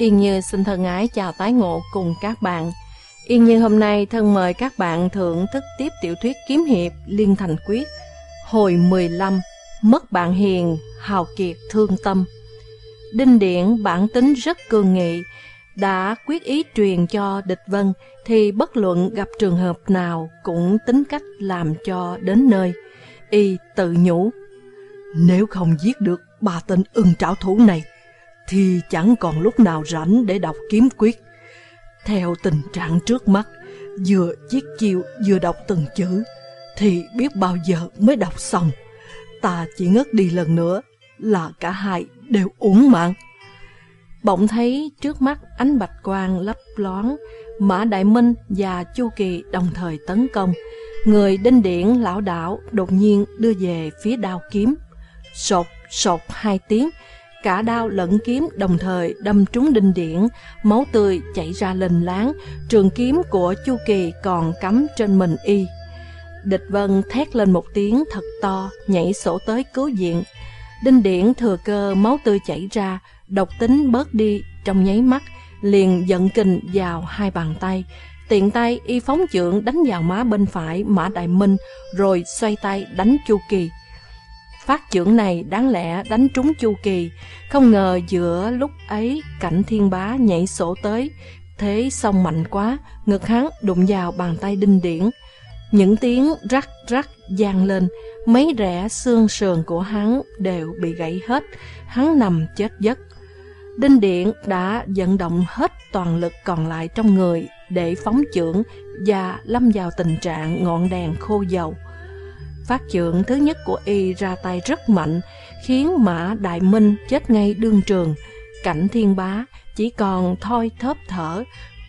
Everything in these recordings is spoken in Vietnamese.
Yên Như xin thân ái chào tái ngộ cùng các bạn. Yên Như hôm nay thân mời các bạn thưởng thức tiếp tiểu thuyết kiếm hiệp Liên Thành Quyết, hồi 15, Mất bạn hiền, hào kiệt thương tâm. Đinh Điển bản tính rất cương nghị, đã quyết ý truyền cho địch vân thì bất luận gặp trường hợp nào cũng tính cách làm cho đến nơi. Y tự nhủ, nếu không giết được ba tên ưng trảo thủ này, thì chẳng còn lúc nào rảnh để đọc kiếm quyết. Theo tình trạng trước mắt, vừa chiếc chiêu vừa đọc từng chữ, thì biết bao giờ mới đọc xong. Ta chỉ ngất đi lần nữa là cả hai đều uổng mạng. Bỗng thấy trước mắt ánh bạch quang lấp loáng, Mã Đại Minh và Chu Kỳ đồng thời tấn công. Người đinh điển lão đảo đột nhiên đưa về phía đao kiếm. Sột, sột hai tiếng, cả đao lẫn kiếm đồng thời đâm trúng đinh điển, máu tươi chảy ra lình láng, trường kiếm của Chu Kỳ còn cắm trên mình y. Địch Vân thét lên một tiếng thật to, nhảy sổ tới cứu diện. Đinh điển thừa cơ máu tươi chảy ra, độc tính bớt đi trong nháy mắt, liền giận kình vào hai bàn tay. Tiện tay y phóng trưởng đánh vào má bên phải Mã Đại Minh, rồi xoay tay đánh Chu Kỳ. Phát trưởng này đáng lẽ đánh trúng Chu Kỳ, không ngờ giữa lúc ấy cảnh thiên bá nhảy sổ tới, thế xong mạnh quá, ngực hắn đụng vào bàn tay đinh điển. Những tiếng rắc rắc gian lên, mấy rẽ xương sườn của hắn đều bị gãy hết, hắn nằm chết giấc. Đinh Điện đã vận động hết toàn lực còn lại trong người để phóng trưởng và lâm vào tình trạng ngọn đèn khô dầu. Phát trưởng thứ nhất của y ra tay rất mạnh, khiến Mã Đại Minh chết ngay đương trường. Cảnh thiên bá chỉ còn thoi thớp thở,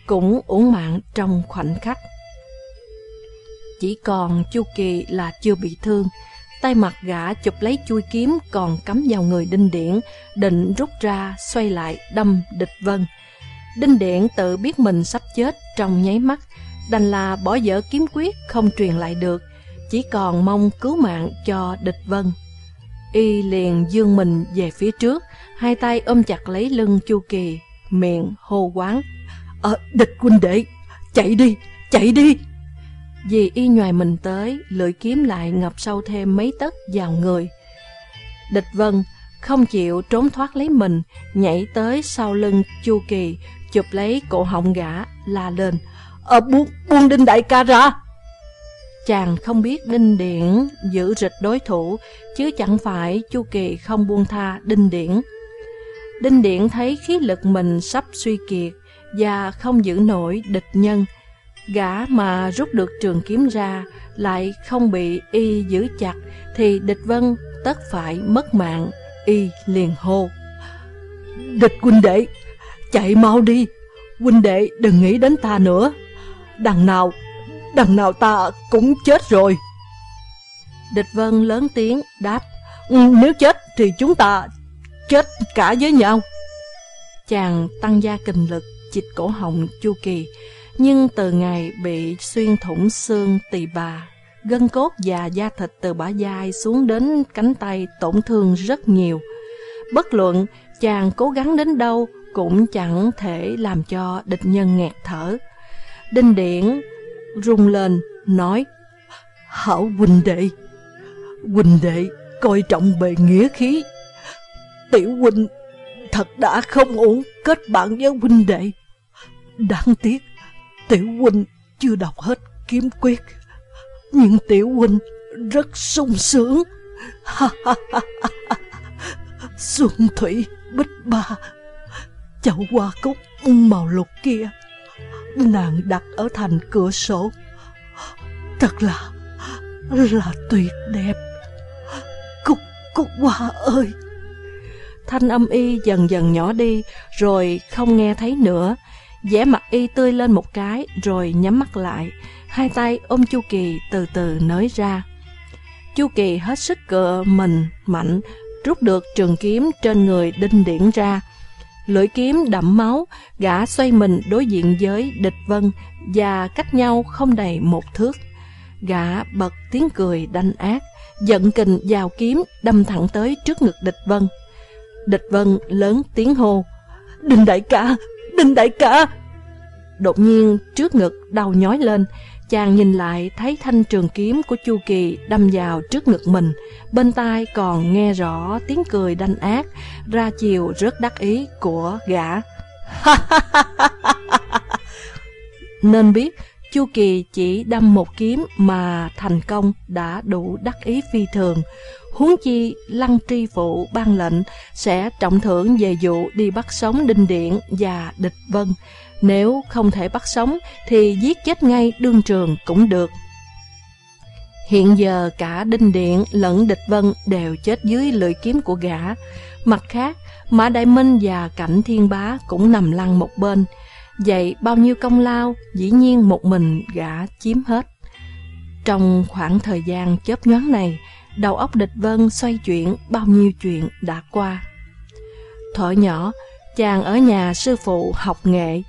cũng uổng mạng trong khoảnh khắc. Chỉ còn Chu Kỳ là chưa bị thương, tay mặt gã chụp lấy chui kiếm còn cắm vào người Đinh Điển, định rút ra xoay lại đâm địch vân. Đinh Điển tự biết mình sắp chết trong nháy mắt, đành là bỏ dở kiếm quyết không truyền lại được, chỉ còn mong cứu mạng cho địch vân. Y liền dương mình về phía trước, hai tay ôm chặt lấy lưng Chu Kỳ, miệng hô quán. Ờ, địch huynh đệ, chạy đi, chạy đi! Vì y nhòi mình tới, lưỡi kiếm lại ngập sâu thêm mấy tấc vào người. Địch vân không chịu trốn thoát lấy mình, nhảy tới sau lưng Chu Kỳ, chụp lấy cổ họng gã, la lên. Ờ, buông, buông đinh đại ca ra! Chàng không biết Đinh Điển giữ rịch đối thủ, chứ chẳng phải Chu Kỳ không buông tha Đinh Điển. Đinh Điển thấy khí lực mình sắp suy kiệt và không giữ nổi địch nhân. Gã mà rút được trường kiếm ra lại không bị y giữ chặt thì địch vân tất phải mất mạng, y liền hô. Địch huynh đệ, chạy mau đi, huynh đệ đừng nghĩ đến ta nữa. Đằng nào đằng nào ta cũng chết rồi. Địch Vân lớn tiếng đáp, ừ, nếu chết thì chúng ta chết cả với nhau. Chàng tăng gia kình lực, chịch cổ họng Chu Kỳ, nhưng từ ngày bị xuyên thủng xương tỳ bà, gân cốt và da thịt từ bả vai xuống đến cánh tay tổn thương rất nhiều. Bất luận chàng cố gắng đến đâu cũng chẳng thể làm cho địch nhân nghẹt thở. Đinh Điển rung lên, nói Hảo huynh đệ, huynh đệ coi trọng bề nghĩa khí. Tiểu huynh thật đã không ổn kết bạn với huynh đệ. Đáng tiếc, tiểu huynh chưa đọc hết kiếm quyết. Nhưng tiểu huynh rất sung sướng. Xuân thủy bích ba, chậu hoa cúc màu lục kia nàng đặt ở thành cửa sổ. Thật là là tuyệt đẹp. Cúc cúc hoa ơi! Thanh âm y dần dần nhỏ đi, rồi không nghe thấy nữa. Vẻ mặt y tươi lên một cái, rồi nhắm mắt lại. Hai tay ôm chu kỳ từ từ nới ra. Chu kỳ hết sức cựa mình, mạnh, rút được trường kiếm trên người đinh điển ra lưỡi kiếm đẫm máu, gã xoay mình đối diện với địch vân và cách nhau không đầy một thước. Gã bật tiếng cười đanh ác, giận kình vào kiếm đâm thẳng tới trước ngực địch vân. Địch vân lớn tiếng hô, Đinh đại ca, Đinh đại ca. Đột nhiên trước ngực đau nhói lên, chàng nhìn lại thấy thanh trường kiếm của Chu Kỳ đâm vào trước ngực mình, bên tai còn nghe rõ tiếng cười đanh ác, ra chiều rất đắc ý của gã. Nên biết Chu Kỳ chỉ đâm một kiếm mà thành công đã đủ đắc ý phi thường. Huống chi Lăng Tri Phụ ban lệnh sẽ trọng thưởng về vụ đi bắt sống Đinh Điện và Địch Vân. Nếu không thể bắt sống thì giết chết ngay đương trường cũng được. Hiện giờ cả Đinh Điện lẫn Địch Vân đều chết dưới lưỡi kiếm của gã. Mặt khác, Mã Đại Minh và Cảnh Thiên Bá cũng nằm lăn một bên. Vậy bao nhiêu công lao, dĩ nhiên một mình gã chiếm hết. Trong khoảng thời gian chớp nhoáng này, đầu óc địch vân xoay chuyển bao nhiêu chuyện đã qua. Thở nhỏ, chàng ở nhà sư phụ học nghệ,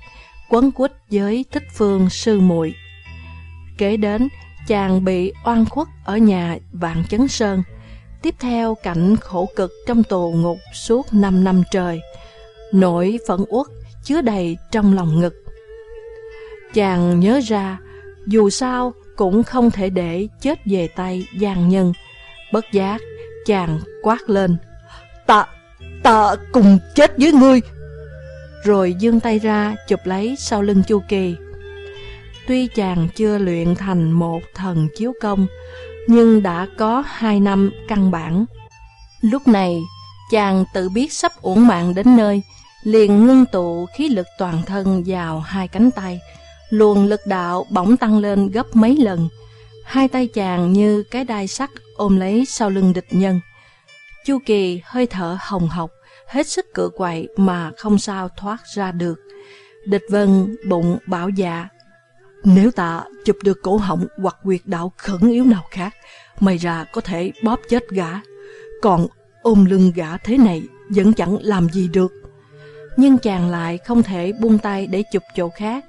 quấn quýt với thích phương sư muội. Kế đến, chàng bị oan khuất ở nhà Vạn Chấn Sơn. Tiếp theo cảnh khổ cực trong tù ngục suốt 5 năm trời. Nỗi phẫn uất chứa đầy trong lòng ngực. Chàng nhớ ra, dù sao cũng không thể để chết về tay gian nhân. Bất giác, chàng quát lên. Ta, ta cùng chết với ngươi. Rồi dương tay ra chụp lấy sau lưng Chu Kỳ. Tuy chàng chưa luyện thành một thần chiếu công, nhưng đã có hai năm căn bản. Lúc này, chàng tự biết sắp uổng mạng đến nơi, liền ngưng tụ khí lực toàn thân vào hai cánh tay. Luồng lực đạo bỗng tăng lên gấp mấy lần. Hai tay chàng như cái đai sắt ôm lấy sau lưng địch nhân. Chu Kỳ hơi thở hồng hộc, hết sức cựa quậy mà không sao thoát ra được. Địch Vân bụng bảo dạ. Nếu ta chụp được cổ họng hoặc quyệt đạo khẩn yếu nào khác, mày ra có thể bóp chết gã. Còn ôm lưng gã thế này vẫn chẳng làm gì được nhưng chàng lại không thể buông tay để chụp chỗ khác,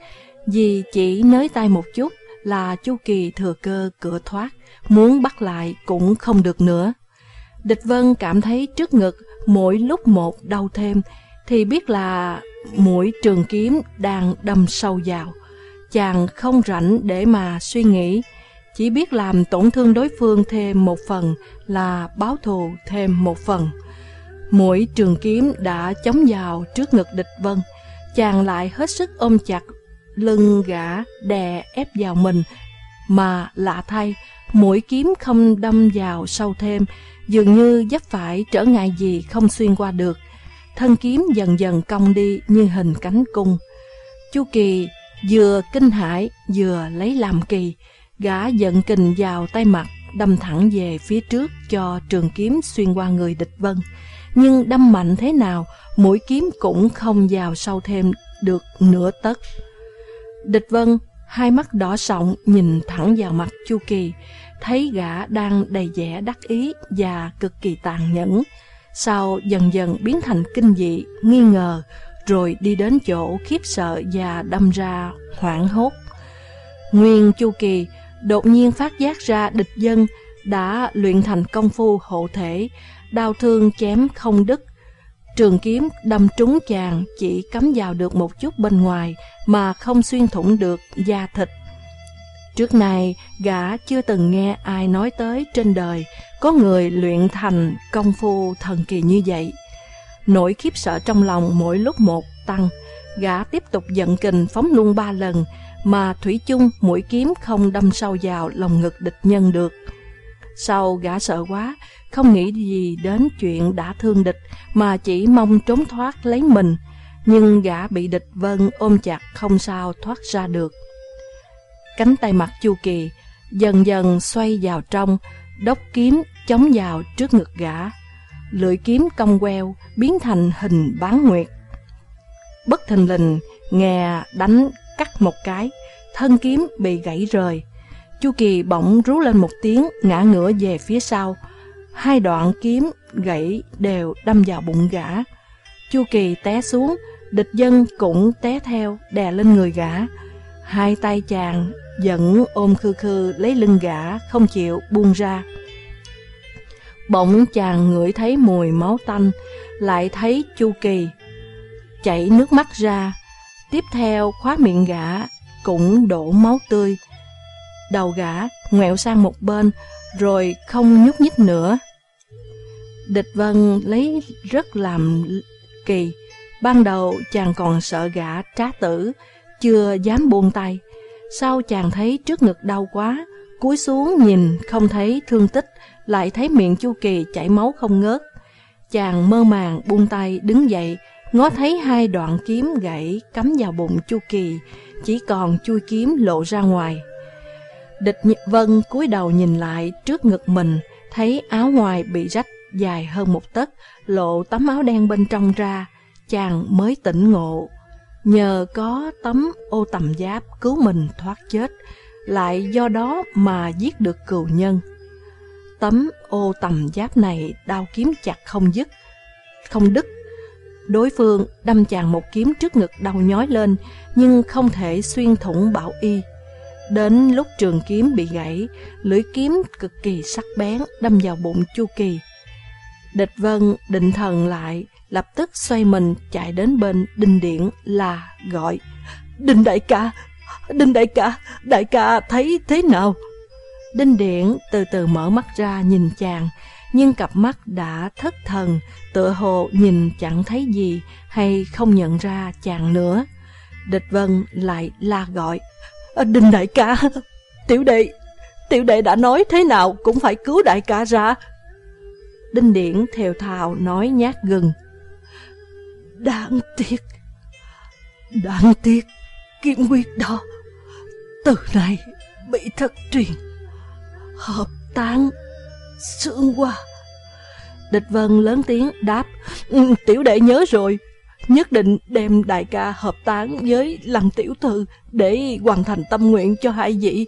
vì chỉ nới tay một chút là Chu Kỳ thừa cơ cửa thoát, muốn bắt lại cũng không được nữa. Địch Vân cảm thấy trước ngực mỗi lúc một đau thêm, thì biết là mũi trường kiếm đang đâm sâu vào. Chàng không rảnh để mà suy nghĩ, chỉ biết làm tổn thương đối phương thêm một phần là báo thù thêm một phần. Mũi trường kiếm đã chống vào trước ngực địch vân, chàng lại hết sức ôm chặt lưng gã đè ép vào mình, mà lạ thay, mũi kiếm không đâm vào sâu thêm, dường như dấp phải trở ngại gì không xuyên qua được. Thân kiếm dần dần cong đi như hình cánh cung. Chu Kỳ vừa kinh hãi vừa lấy làm kỳ, gã giận kình vào tay mặt, đâm thẳng về phía trước cho trường kiếm xuyên qua người địch vân nhưng đâm mạnh thế nào, mũi kiếm cũng không vào sâu thêm được nửa tấc. Địch Vân, hai mắt đỏ sọng nhìn thẳng vào mặt Chu Kỳ, thấy gã đang đầy vẻ đắc ý và cực kỳ tàn nhẫn. Sau dần dần biến thành kinh dị, nghi ngờ, rồi đi đến chỗ khiếp sợ và đâm ra hoảng hốt. Nguyên Chu Kỳ đột nhiên phát giác ra địch dân đã luyện thành công phu hộ thể, đau thương chém không đứt. Trường kiếm đâm trúng chàng chỉ cắm vào được một chút bên ngoài mà không xuyên thủng được da thịt. Trước nay gã chưa từng nghe ai nói tới trên đời có người luyện thành công phu thần kỳ như vậy. Nỗi khiếp sợ trong lòng mỗi lúc một tăng, gã tiếp tục giận kình phóng luôn ba lần, mà thủy chung mũi kiếm không đâm sâu vào lòng ngực địch nhân được. Sau gã sợ quá, không nghĩ gì đến chuyện đã thương địch mà chỉ mong trốn thoát lấy mình, nhưng gã bị địch vân ôm chặt không sao thoát ra được. Cánh tay mặt Chu Kỳ dần dần xoay vào trong, đốc kiếm chống vào trước ngực gã. Lưỡi kiếm cong queo biến thành hình bán nguyệt. Bất thình lình, nghe đánh cắt một cái, thân kiếm bị gãy rời. Chu Kỳ bỗng rú lên một tiếng, ngã ngửa về phía sau, hai đoạn kiếm gãy đều đâm vào bụng gã. Chu Kỳ té xuống, địch dân cũng té theo, đè lên người gã. Hai tay chàng giận ôm khư khư lấy lưng gã, không chịu buông ra. Bỗng chàng ngửi thấy mùi máu tanh, lại thấy Chu Kỳ. chảy nước mắt ra. Tiếp theo khóa miệng gã cũng đổ máu tươi. Đầu gã ngoẹo sang một bên rồi không nhúc nhích nữa. Địch Vân lấy rất làm kỳ. Ban đầu chàng còn sợ gã trá tử, chưa dám buông tay. Sau chàng thấy trước ngực đau quá, cúi xuống nhìn không thấy thương tích, lại thấy miệng Chu Kỳ chảy máu không ngớt. Chàng mơ màng buông tay đứng dậy, ngó thấy hai đoạn kiếm gãy cắm vào bụng Chu Kỳ, chỉ còn chui kiếm lộ ra ngoài. Địch Nhật Vân cúi đầu nhìn lại trước ngực mình, thấy áo ngoài bị rách dài hơn một tấc, lộ tấm áo đen bên trong ra, chàng mới tỉnh ngộ. Nhờ có tấm ô tầm giáp cứu mình thoát chết, lại do đó mà giết được cừu nhân. Tấm ô tầm giáp này đao kiếm chặt không dứt, không đứt. Đối phương đâm chàng một kiếm trước ngực đau nhói lên, nhưng không thể xuyên thủng bảo y. Đến lúc trường kiếm bị gãy, lưỡi kiếm cực kỳ sắc bén đâm vào bụng Chu Kỳ. Địch Vân định thần lại, lập tức xoay mình chạy đến bên Đinh điện là gọi Đinh đại ca, Đinh đại ca, đại ca thấy thế nào? Đinh điện từ từ mở mắt ra nhìn chàng, nhưng cặp mắt đã thất thần, tựa hồ nhìn chẳng thấy gì hay không nhận ra chàng nữa. Địch Vân lại la gọi, ờ, Đinh đại ca, tiểu đệ, tiểu đệ đã nói thế nào cũng phải cứu đại ca ra. Đinh Điển theo thào nói nhát gừng. Đáng tiếc, đáng tiếc, Kiếm quyết đó, từ này bị thất truyền, hợp tán, xương qua. Địch Vân lớn tiếng đáp, ừ, tiểu đệ nhớ rồi, nhất định đem đại ca hợp tán với lăng tiểu thư để hoàn thành tâm nguyện cho hai vị.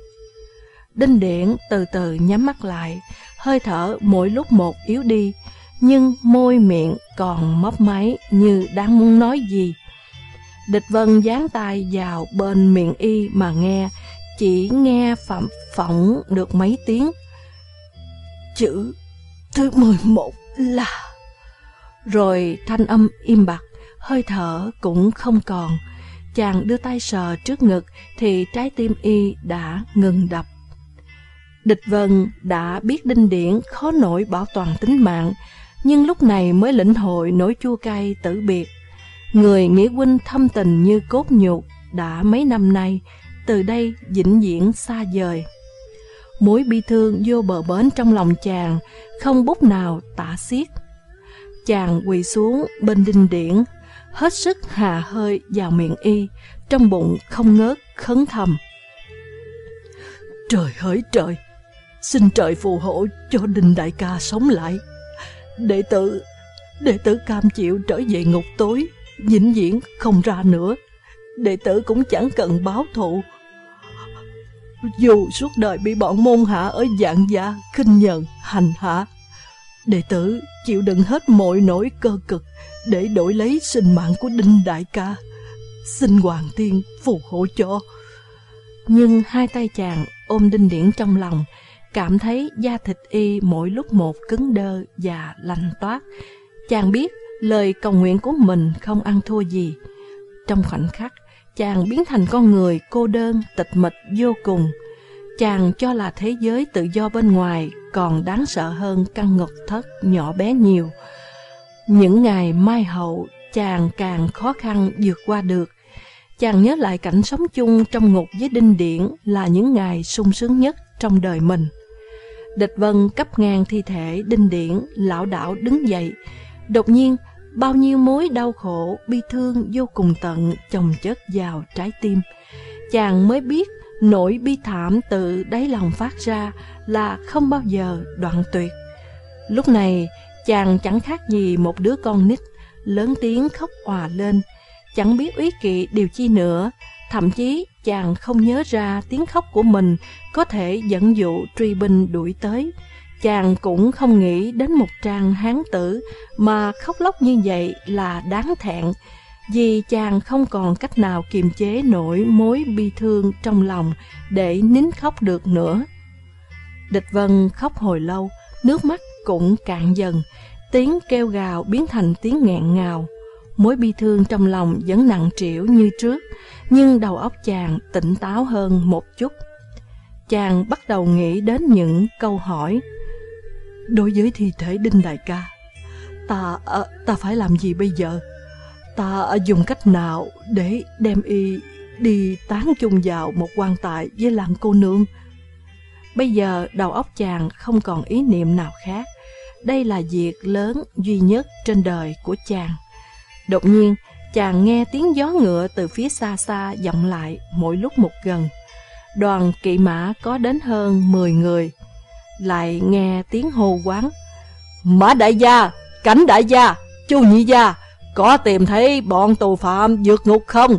Đinh điện từ từ nhắm mắt lại, hơi thở mỗi lúc một yếu đi, nhưng môi miệng còn mấp máy như đang muốn nói gì. Địch Vân dán tay vào bên miệng y mà nghe, chỉ nghe phạm phỏng được mấy tiếng. Chữ thứ 11 là... Rồi thanh âm im bặt, hơi thở cũng không còn. Chàng đưa tay sờ trước ngực thì trái tim y đã ngừng đập. Địch Vân đã biết Đinh Điển khó nổi bảo toàn tính mạng, nhưng lúc này mới lĩnh hội nỗi chua cay tử biệt. Người nghĩa huynh thâm tình như cốt nhục đã mấy năm nay, từ đây vĩnh viễn xa rời Mối bi thương vô bờ bến trong lòng chàng, không bút nào tả xiết. Chàng quỳ xuống bên đinh điển, hết sức hà hơi vào miệng y, trong bụng không ngớt khấn thầm. Trời hỡi trời, xin trời phù hộ cho đinh đại ca sống lại. Đệ tử, đệ tử cam chịu trở về ngục tối, vĩnh viễn không ra nữa. Đệ tử cũng chẳng cần báo thù. Dù suốt đời bị bọn môn hạ ở dạng gia, khinh nhờn, hành hạ, đệ tử chịu đựng hết mọi nỗi cơ cực để đổi lấy sinh mạng của Đinh Đại ca. Xin Hoàng Thiên phù hộ cho. Nhưng hai tay chàng ôm Đinh Điển trong lòng, cảm thấy da thịt y mỗi lúc một cứng đơ và lành toát. Chàng biết lời cầu nguyện của mình không ăn thua gì. Trong khoảnh khắc, chàng biến thành con người cô đơn, tịch mịch vô cùng. Chàng cho là thế giới tự do bên ngoài còn đáng sợ hơn căn ngục thất nhỏ bé nhiều. Những ngày mai hậu, chàng càng khó khăn vượt qua được. Chàng nhớ lại cảnh sống chung trong ngục với Đinh Điển là những ngày sung sướng nhất trong đời mình. Địch Vân cấp ngang thi thể Đinh Điển, lão đảo đứng dậy. Đột nhiên, bao nhiêu mối đau khổ, bi thương vô cùng tận chồng chất vào trái tim. Chàng mới biết nỗi bi thảm từ đáy lòng phát ra là không bao giờ đoạn tuyệt. Lúc này, chàng chẳng khác gì một đứa con nít, lớn tiếng khóc òa lên, chẳng biết úy kỵ điều chi nữa, thậm chí chàng không nhớ ra tiếng khóc của mình có thể dẫn dụ truy binh đuổi tới. Chàng cũng không nghĩ đến một trang hán tử mà khóc lóc như vậy là đáng thẹn, vì chàng không còn cách nào kiềm chế nổi mối bi thương trong lòng để nín khóc được nữa. Địch Vân khóc hồi lâu, nước mắt cũng cạn dần, tiếng kêu gào biến thành tiếng nghẹn ngào. Mối bi thương trong lòng vẫn nặng trĩu như trước, nhưng đầu óc chàng tỉnh táo hơn một chút. Chàng bắt đầu nghĩ đến những câu hỏi. Đối với thi thể Đinh Đại ca, ta à, ta phải làm gì bây giờ? Ta dùng cách nào để đem y đi tán chung vào một quan tài với làng cô nương? Bây giờ đầu óc chàng không còn ý niệm nào khác. Đây là việc lớn duy nhất trên đời của chàng. Đột nhiên, chàng nghe tiếng gió ngựa từ phía xa xa vọng lại mỗi lúc một gần. Đoàn kỵ mã có đến hơn 10 người. Lại nghe tiếng hô quán. Mã đại gia, cảnh đại gia, chu nhị gia, có tìm thấy bọn tù phạm vượt ngục không?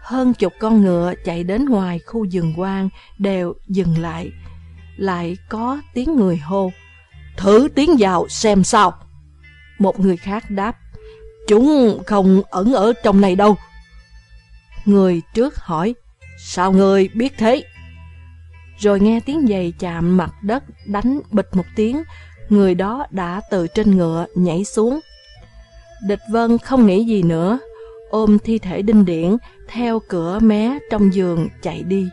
Hơn chục con ngựa chạy đến ngoài khu rừng quang đều dừng lại. Lại có tiếng người hô. Thử tiến vào xem sao. Một người khác đáp. Chúng không ẩn ở trong này đâu. Người trước hỏi. Sao người biết thế? Rồi nghe tiếng giày chạm mặt đất đánh bịch một tiếng. Người đó đã từ trên ngựa nhảy xuống. Địch Vân không nghĩ gì nữa, ôm thi thể đinh điển theo cửa mé trong giường chạy đi.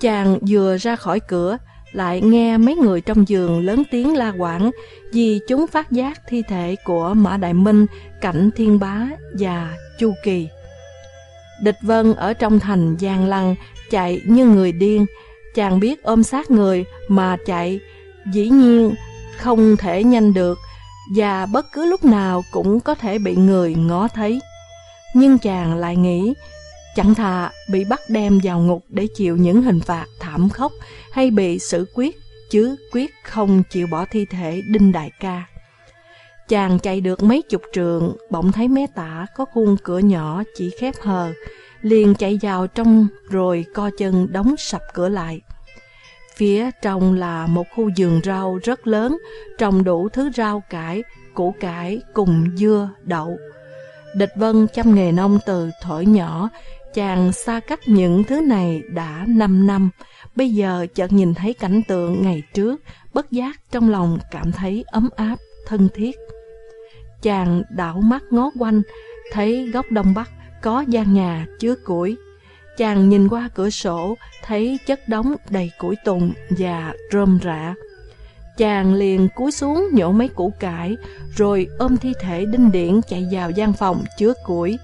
Chàng vừa ra khỏi cửa, lại nghe mấy người trong giường lớn tiếng la quảng vì chúng phát giác thi thể của Mã Đại Minh, Cảnh Thiên Bá và Chu Kỳ. Địch Vân ở trong thành Giang Lăng chạy như người điên, chàng biết ôm sát người mà chạy, dĩ nhiên không thể nhanh được và bất cứ lúc nào cũng có thể bị người ngó thấy. Nhưng chàng lại nghĩ, chẳng thà bị bắt đem vào ngục để chịu những hình phạt thảm khốc hay bị xử quyết, chứ quyết không chịu bỏ thi thể Đinh Đại ca. Chàng chạy được mấy chục trường, bỗng thấy mé tả có khuôn cửa nhỏ chỉ khép hờ, liền chạy vào trong rồi co chân đóng sập cửa lại. Phía trong là một khu vườn rau rất lớn, trồng đủ thứ rau cải, củ cải cùng dưa, đậu. Địch Vân chăm nghề nông từ thổi nhỏ, chàng xa cách những thứ này đã 5 năm, bây giờ chợt nhìn thấy cảnh tượng ngày trước, bất giác trong lòng cảm thấy ấm áp, thân thiết. Chàng đảo mắt ngó quanh, thấy góc đông bắc có gian nhà chứa củi. Chàng nhìn qua cửa sổ, thấy chất đống đầy củi tùng và rơm rạ. Chàng liền cúi xuống nhổ mấy củ cải, rồi ôm thi thể đinh điển chạy vào gian phòng chứa củi.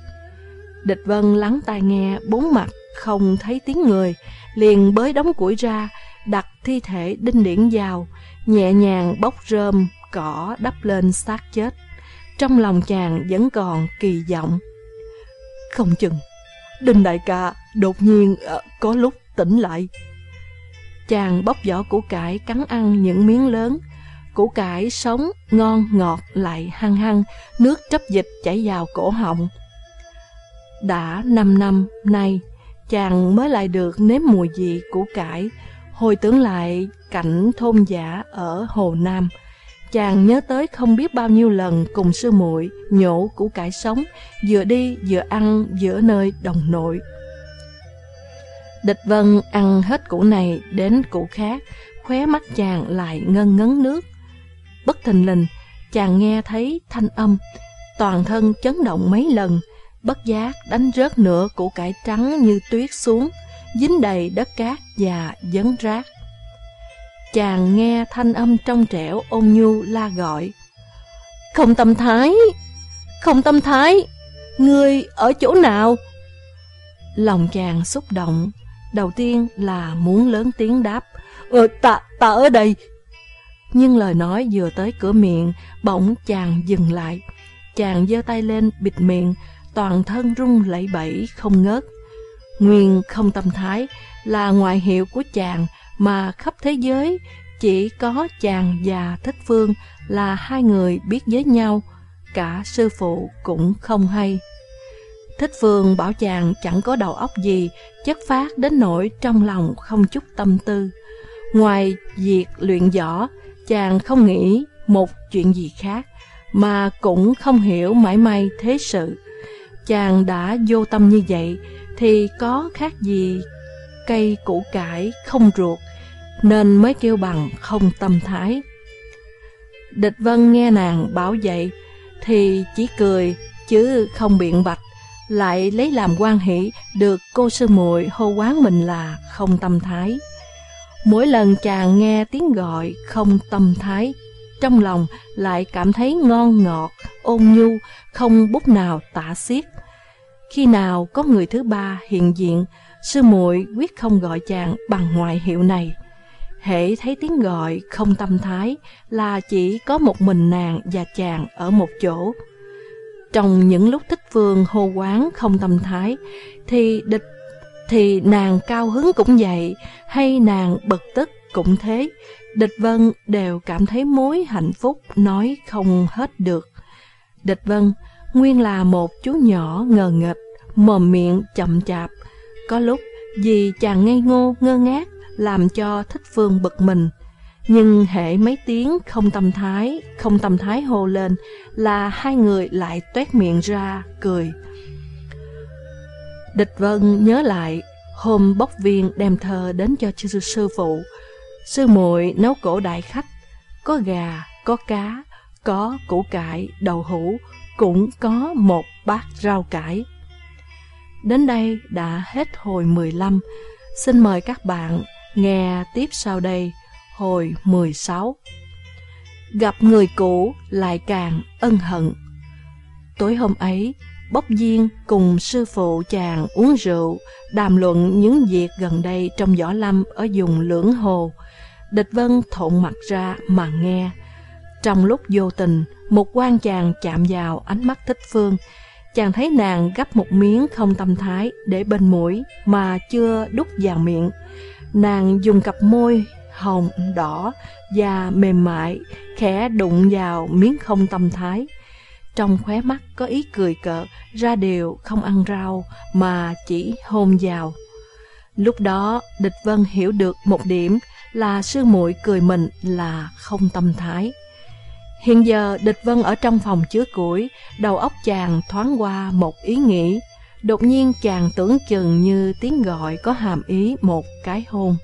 Địch Vân lắng tai nghe bốn mặt, không thấy tiếng người, liền bới đống củi ra, đặt thi thể đinh điển vào, nhẹ nhàng bóc rơm, cỏ đắp lên xác chết. Trong lòng chàng vẫn còn kỳ vọng. Không chừng, Đinh đại ca đột nhiên ờ, có lúc tỉnh lại. Chàng bóc vỏ củ cải cắn ăn những miếng lớn. Củ cải sống, ngon, ngọt, lại hăng hăng, nước trấp dịch chảy vào cổ họng. Đã 5 năm nay, chàng mới lại được nếm mùi vị củ cải, hồi tưởng lại cảnh thôn giả ở Hồ Nam. Chàng nhớ tới không biết bao nhiêu lần cùng sư muội nhổ củ cải sống, vừa đi vừa ăn giữa nơi đồng nội. Địch Vân ăn hết củ này đến củ khác, khóe mắt chàng lại ngân ngấn nước. Bất thình lình, chàng nghe thấy thanh âm, toàn thân chấn động mấy lần, bất giác đánh rớt nửa củ cải trắng như tuyết xuống, dính đầy đất cát và dấn rác. Chàng nghe thanh âm trong trẻo ôn nhu la gọi. Không tâm thái, không tâm thái, ngươi ở chỗ nào? Lòng chàng xúc động, đầu tiên là muốn lớn tiếng đáp. Ờ, ta, ta ở đây. Nhưng lời nói vừa tới cửa miệng, bỗng chàng dừng lại. Chàng giơ tay lên bịt miệng, toàn thân rung lẩy bẩy không ngớt. Nguyên không tâm thái là ngoại hiệu của chàng mà khắp thế giới chỉ có chàng và Thích Phương là hai người biết với nhau, cả sư phụ cũng không hay. Thích Phương bảo chàng chẳng có đầu óc gì, chất phát đến nỗi trong lòng không chút tâm tư. Ngoài việc luyện võ, chàng không nghĩ một chuyện gì khác, mà cũng không hiểu mãi may thế sự. Chàng đã vô tâm như vậy, thì có khác gì cây củ cải không ruột, nên mới kêu bằng không tâm thái. Địch Vân nghe nàng bảo vậy, thì chỉ cười, chứ không biện bạch, lại lấy làm quan hỷ được cô sư muội hô quán mình là không tâm thái. Mỗi lần chàng nghe tiếng gọi không tâm thái, trong lòng lại cảm thấy ngon ngọt, ôn nhu, không bút nào tả xiết. Khi nào có người thứ ba hiện diện, sư muội quyết không gọi chàng bằng ngoại hiệu này. Hễ thấy tiếng gọi không tâm thái là chỉ có một mình nàng và chàng ở một chỗ. Trong những lúc thích vương hô quán không tâm thái, thì địch thì nàng cao hứng cũng vậy, hay nàng bực tức cũng thế. Địch Vân đều cảm thấy mối hạnh phúc nói không hết được. Địch Vân nguyên là một chú nhỏ ngờ nghịch, mồm miệng chậm chạp. Có lúc vì chàng ngây ngô ngơ ngác làm cho thích phương bực mình. Nhưng hệ mấy tiếng không tâm thái, không tâm thái hô lên là hai người lại tuét miệng ra, cười. Địch Vân nhớ lại hôm bốc viên đem thơ đến cho sư, sư phụ. Sư muội nấu cổ đại khách, có gà, có cá, có củ cải, đậu hũ, cũng có một bát rau cải. Đến đây đã hết hồi 15. Xin mời các bạn nghe tiếp sau đây hồi 16. Gặp người cũ lại càng ân hận. Tối hôm ấy, Bốc Diên cùng sư phụ chàng uống rượu, đàm luận những việc gần đây trong võ lâm ở vùng lưỡng hồ. Địch Vân thộn mặt ra mà nghe. Trong lúc vô tình, một quan chàng chạm vào ánh mắt thích phương, chàng thấy nàng gấp một miếng không tâm thái để bên mũi mà chưa đút vào miệng. Nàng dùng cặp môi hồng, đỏ và mềm mại khẽ đụng vào miếng không tâm thái. Trong khóe mắt có ý cười cợt, ra điều không ăn rau mà chỉ hôn vào. Lúc đó, Địch Vân hiểu được một điểm là sư muội cười mình là không tâm thái. Hiện giờ Địch Vân ở trong phòng chứa củi, đầu óc chàng thoáng qua một ý nghĩ. Đột nhiên chàng tưởng chừng như tiếng gọi có hàm ý một cái hôn.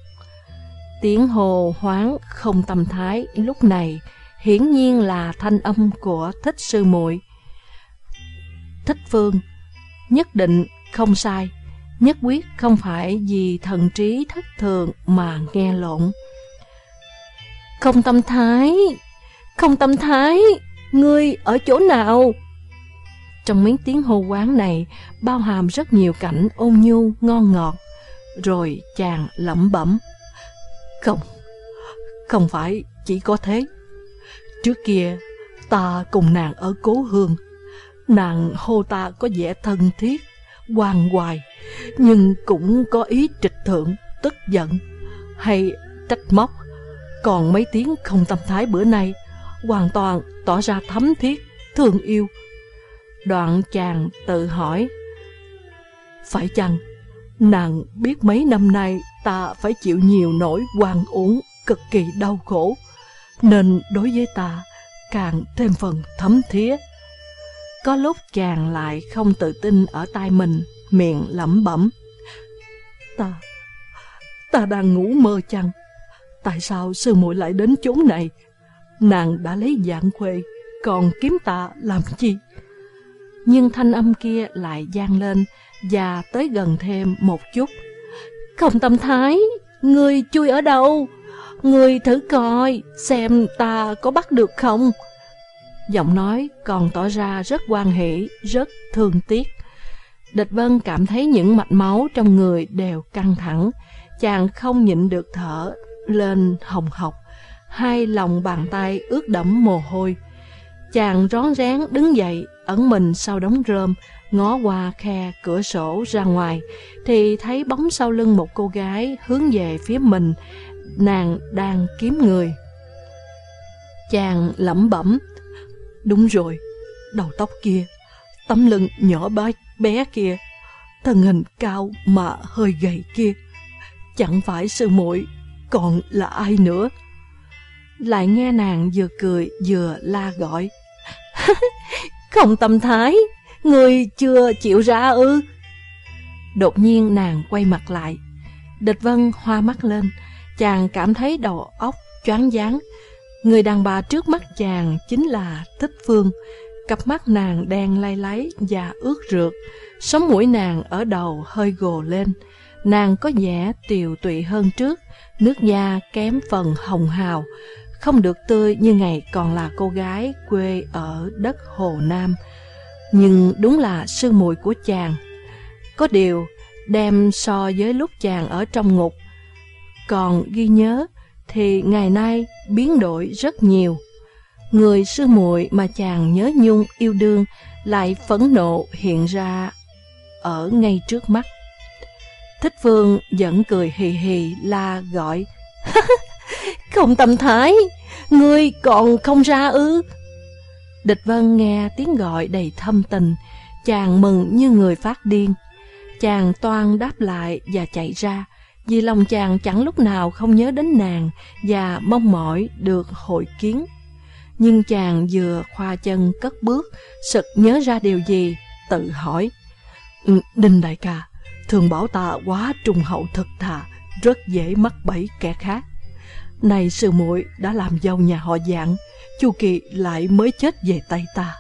Tiếng hồ hoáng không tâm thái lúc này hiển nhiên là thanh âm của thích sư muội. Thích phương, nhất định không sai, nhất quyết không phải vì thần trí thất thường mà nghe lộn. Không tâm thái, không tâm thái, ngươi ở chỗ nào? Trong miếng tiếng hô quán này bao hàm rất nhiều cảnh ôn nhu, ngon ngọt. Rồi chàng lẩm bẩm. Không, không phải chỉ có thế. Trước kia, ta cùng nàng ở cố hương. Nàng hô ta có vẻ thân thiết, hoàng hoài, nhưng cũng có ý trịch thượng, tức giận, hay trách móc. Còn mấy tiếng không tâm thái bữa nay, hoàn toàn tỏ ra thấm thiết, thương yêu. Đoạn chàng tự hỏi, phải chăng nàng biết mấy năm nay ta phải chịu nhiều nỗi quan uổng cực kỳ đau khổ, nên đối với ta càng thêm phần thấm thía. Có lúc chàng lại không tự tin ở tai mình, miệng lẩm bẩm. Ta, ta đang ngủ mơ chăng? Tại sao sư muội lại đến chốn này? Nàng đã lấy dạng khuê, còn kiếm ta làm chi? Nhưng thanh âm kia lại gian lên và tới gần thêm một chút. Không tâm thái, người chui ở đâu? Người thử coi, xem ta có bắt được không? Giọng nói còn tỏ ra rất quan hỷ, rất thương tiếc. Địch Vân cảm thấy những mạch máu trong người đều căng thẳng. Chàng không nhịn được thở, lên hồng hộc. Hai lòng bàn tay ướt đẫm mồ hôi. Chàng rón rén đứng dậy, ẩn mình sau đống rơm, ngó qua khe cửa sổ ra ngoài, thì thấy bóng sau lưng một cô gái hướng về phía mình, nàng đang kiếm người. Chàng lẩm bẩm, đúng rồi, đầu tóc kia, tấm lưng nhỏ bé, bé kia, thân hình cao mà hơi gầy kia, chẳng phải sư muội còn là ai nữa. Lại nghe nàng vừa cười vừa la gọi. Không tâm thái, người chưa chịu ra ư. Đột nhiên nàng quay mặt lại. Địch vân hoa mắt lên, chàng cảm thấy đầu óc choáng váng. Người đàn bà trước mắt chàng chính là Thích Phương. Cặp mắt nàng đang lay láy và ướt rượt, sống mũi nàng ở đầu hơi gồ lên. Nàng có vẻ tiều tụy hơn trước, nước da kém phần hồng hào, không được tươi như ngày còn là cô gái quê ở đất Hồ Nam. Nhưng đúng là sư muội của chàng. Có điều, đem so với lúc chàng ở trong ngục, còn ghi nhớ thì ngày nay biến đổi rất nhiều. Người sư muội mà chàng nhớ nhung yêu đương lại phẫn nộ hiện ra ở ngay trước mắt. Thích Phương vẫn cười hì hì la gọi Không tâm thái, ngươi còn không ra ư? Địch Vân nghe tiếng gọi đầy thâm tình, chàng mừng như người phát điên. Chàng toan đáp lại và chạy ra, vì lòng chàng chẳng lúc nào không nhớ đến nàng và mong mỏi được hội kiến. Nhưng chàng vừa khoa chân cất bước, sực nhớ ra điều gì, tự hỏi. Ừ, Đinh đại ca, thường bảo ta quá trung hậu thật thà, rất dễ mắc bẫy kẻ khác. Này sư muội đã làm dâu nhà họ dạng, Chu Kỳ lại mới chết về tay ta.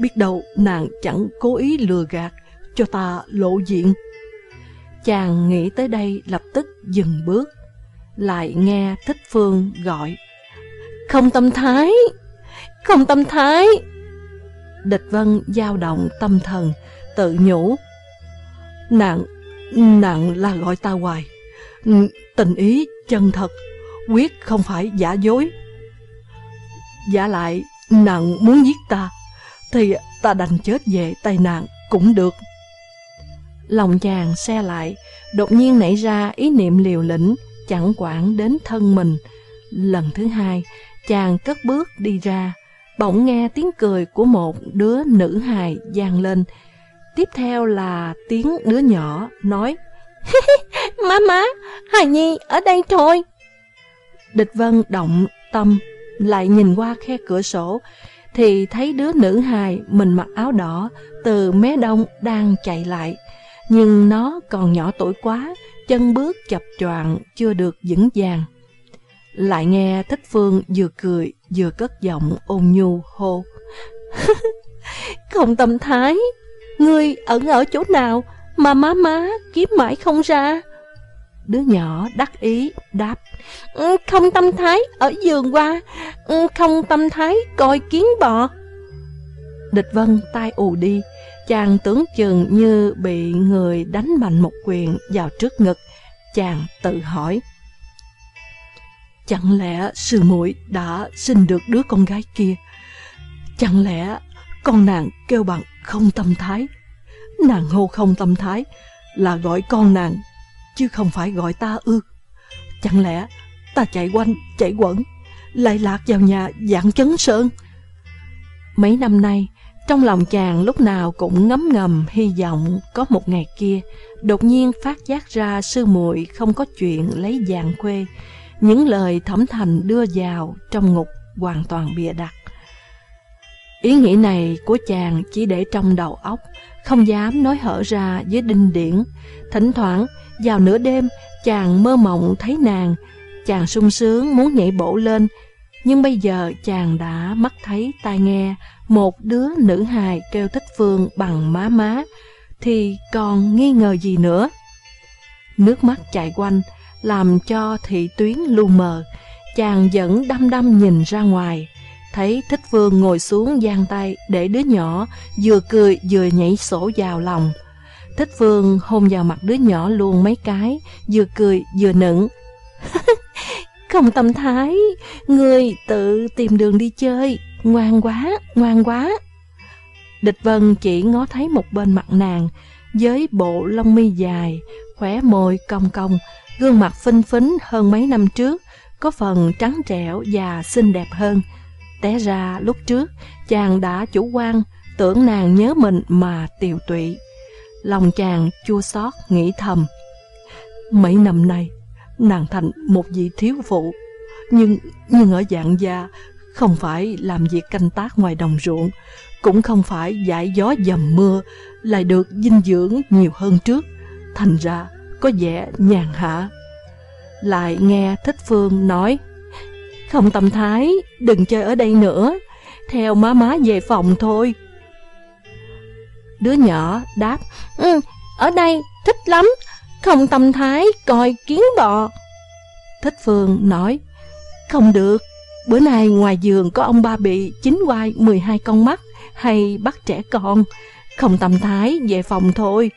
Biết đâu nàng chẳng cố ý lừa gạt, cho ta lộ diện. Chàng nghĩ tới đây lập tức dừng bước, lại nghe Thích Phương gọi. Không tâm thái, không tâm thái. Địch Vân dao động tâm thần, tự nhủ. Nàng, nàng là gọi ta hoài. Tình ý chân thật, quyết không phải giả dối. Giả lại, nàng muốn giết ta, thì ta đành chết về tay nàng cũng được. Lòng chàng xe lại, đột nhiên nảy ra ý niệm liều lĩnh, chẳng quản đến thân mình. Lần thứ hai, chàng cất bước đi ra, bỗng nghe tiếng cười của một đứa nữ hài vang lên. Tiếp theo là tiếng đứa nhỏ nói, Má má, Hài Nhi ở đây thôi. Địch Vân động tâm, lại nhìn qua khe cửa sổ, thì thấy đứa nữ hài mình mặc áo đỏ từ mé đông đang chạy lại. Nhưng nó còn nhỏ tuổi quá, chân bước chập choạng chưa được vững vàng. Lại nghe Thích Phương vừa cười vừa cất giọng ôn nhu hô. không tâm thái, ngươi ẩn ở chỗ nào mà má má kiếm mãi không ra? Đứa nhỏ đắc ý đáp. Ừ, không tâm thái ở giường qua, ừ, không tâm thái coi kiến bò. Địch Vân tai ù đi, chàng tưởng chừng như bị người đánh mạnh một quyền vào trước ngực. Chàng tự hỏi. Chẳng lẽ sư muội đã sinh được đứa con gái kia? Chẳng lẽ con nàng kêu bằng không tâm thái? Nàng hô không tâm thái là gọi con nàng, chứ không phải gọi ta ư. Chẳng lẽ ta chạy quanh, chạy quẩn, lại lạc vào nhà dạng chấn sơn? Mấy năm nay, trong lòng chàng lúc nào cũng ngấm ngầm hy vọng có một ngày kia, đột nhiên phát giác ra sư muội không có chuyện lấy vàng quê, những lời thẩm thành đưa vào trong ngục hoàn toàn bịa đặt. Ý nghĩ này của chàng chỉ để trong đầu óc, không dám nói hở ra với đinh điển. Thỉnh thoảng, vào nửa đêm, chàng mơ mộng thấy nàng, chàng sung sướng muốn nhảy bổ lên. Nhưng bây giờ chàng đã mắt thấy tai nghe một đứa nữ hài kêu thích phương bằng má má, thì còn nghi ngờ gì nữa. Nước mắt chạy quanh, làm cho thị tuyến lu mờ, chàng vẫn đăm đăm nhìn ra ngoài, thấy thích phương ngồi xuống giang tay để đứa nhỏ vừa cười vừa nhảy sổ vào lòng. Thích vương hôn vào mặt đứa nhỏ luôn mấy cái, vừa cười vừa nựng. Không tâm thái, người tự tìm đường đi chơi, ngoan quá, ngoan quá. Địch Vân chỉ ngó thấy một bên mặt nàng, với bộ lông mi dài, khỏe môi cong cong, gương mặt phinh phính hơn mấy năm trước, có phần trắng trẻo và xinh đẹp hơn. Té ra lúc trước, chàng đã chủ quan, tưởng nàng nhớ mình mà tiều tụy. Lòng chàng chua xót nghĩ thầm. Mấy năm nay, nàng thành một vị thiếu phụ, nhưng nhưng ở dạng gia không phải làm việc canh tác ngoài đồng ruộng, cũng không phải giải gió dầm mưa, lại được dinh dưỡng nhiều hơn trước. Thành ra, có vẻ nhàn hạ. Lại nghe Thích Phương nói, Không tâm thái, đừng chơi ở đây nữa, theo má má về phòng thôi. Đứa nhỏ đáp, ừ, ở đây thích lắm, không tâm thái coi kiến bò. Thích Phương nói, không được, bữa nay ngoài giường có ông ba bị chín quai 12 con mắt hay bắt trẻ con, không tâm thái về phòng thôi.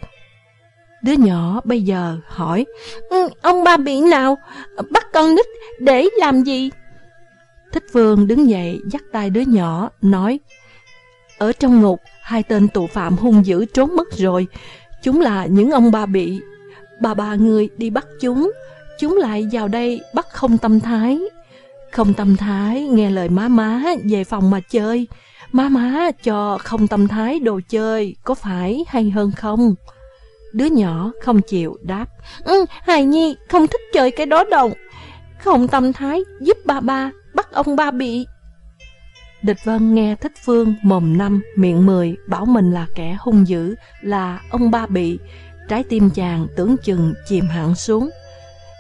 Đứa nhỏ bây giờ hỏi, ừ, ông ba bị nào, bắt con nít để làm gì? Thích Phương đứng dậy dắt tay đứa nhỏ, nói, ở trong ngục, hai tên tù phạm hung dữ trốn mất rồi, chúng là những ông ba bị. Bà ba người đi bắt chúng, chúng lại vào đây bắt không tâm thái. Không tâm thái nghe lời má má về phòng mà chơi. Má má cho không tâm thái đồ chơi, có phải hay hơn không? Đứa nhỏ không chịu đáp. Ừ, Hài Nhi không thích chơi cái đó đâu. Không tâm thái giúp ba ba bắt ông ba bị. Địch Vân nghe Thích Phương mồm năm, miệng mười bảo mình là kẻ hung dữ, là ông ba bị. Trái tim chàng tưởng chừng chìm hẳn xuống.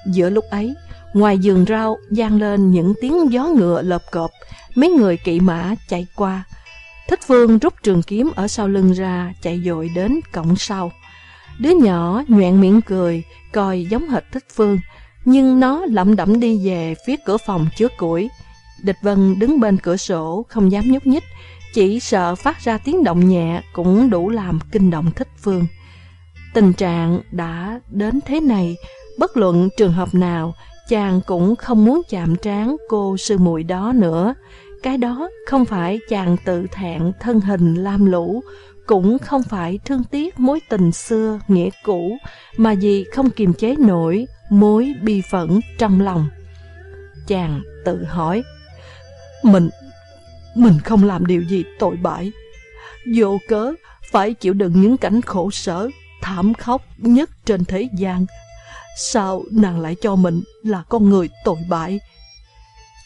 Giữa lúc ấy, ngoài giường rau gian lên những tiếng gió ngựa lợp cộp, mấy người kỵ mã chạy qua. Thích Phương rút trường kiếm ở sau lưng ra, chạy dội đến cổng sau. Đứa nhỏ nhoẹn miệng cười, coi giống hệt Thích Phương, nhưng nó lẩm đẩm đi về phía cửa phòng trước củi. Địch Vân đứng bên cửa sổ, không dám nhúc nhích, chỉ sợ phát ra tiếng động nhẹ cũng đủ làm kinh động Thích Phương. Tình trạng đã đến thế này, bất luận trường hợp nào, chàng cũng không muốn chạm trán cô sư muội đó nữa. Cái đó không phải chàng tự thẹn thân hình lam lũ, cũng không phải thương tiếc mối tình xưa nghĩa cũ, mà vì không kiềm chế nổi mối bi phẫn trong lòng. Chàng tự hỏi, mình, mình không làm điều gì tội bại, vô cớ phải chịu đựng những cảnh khổ sở, thảm khốc nhất trên thế gian. Sao nàng lại cho mình là con người tội bại?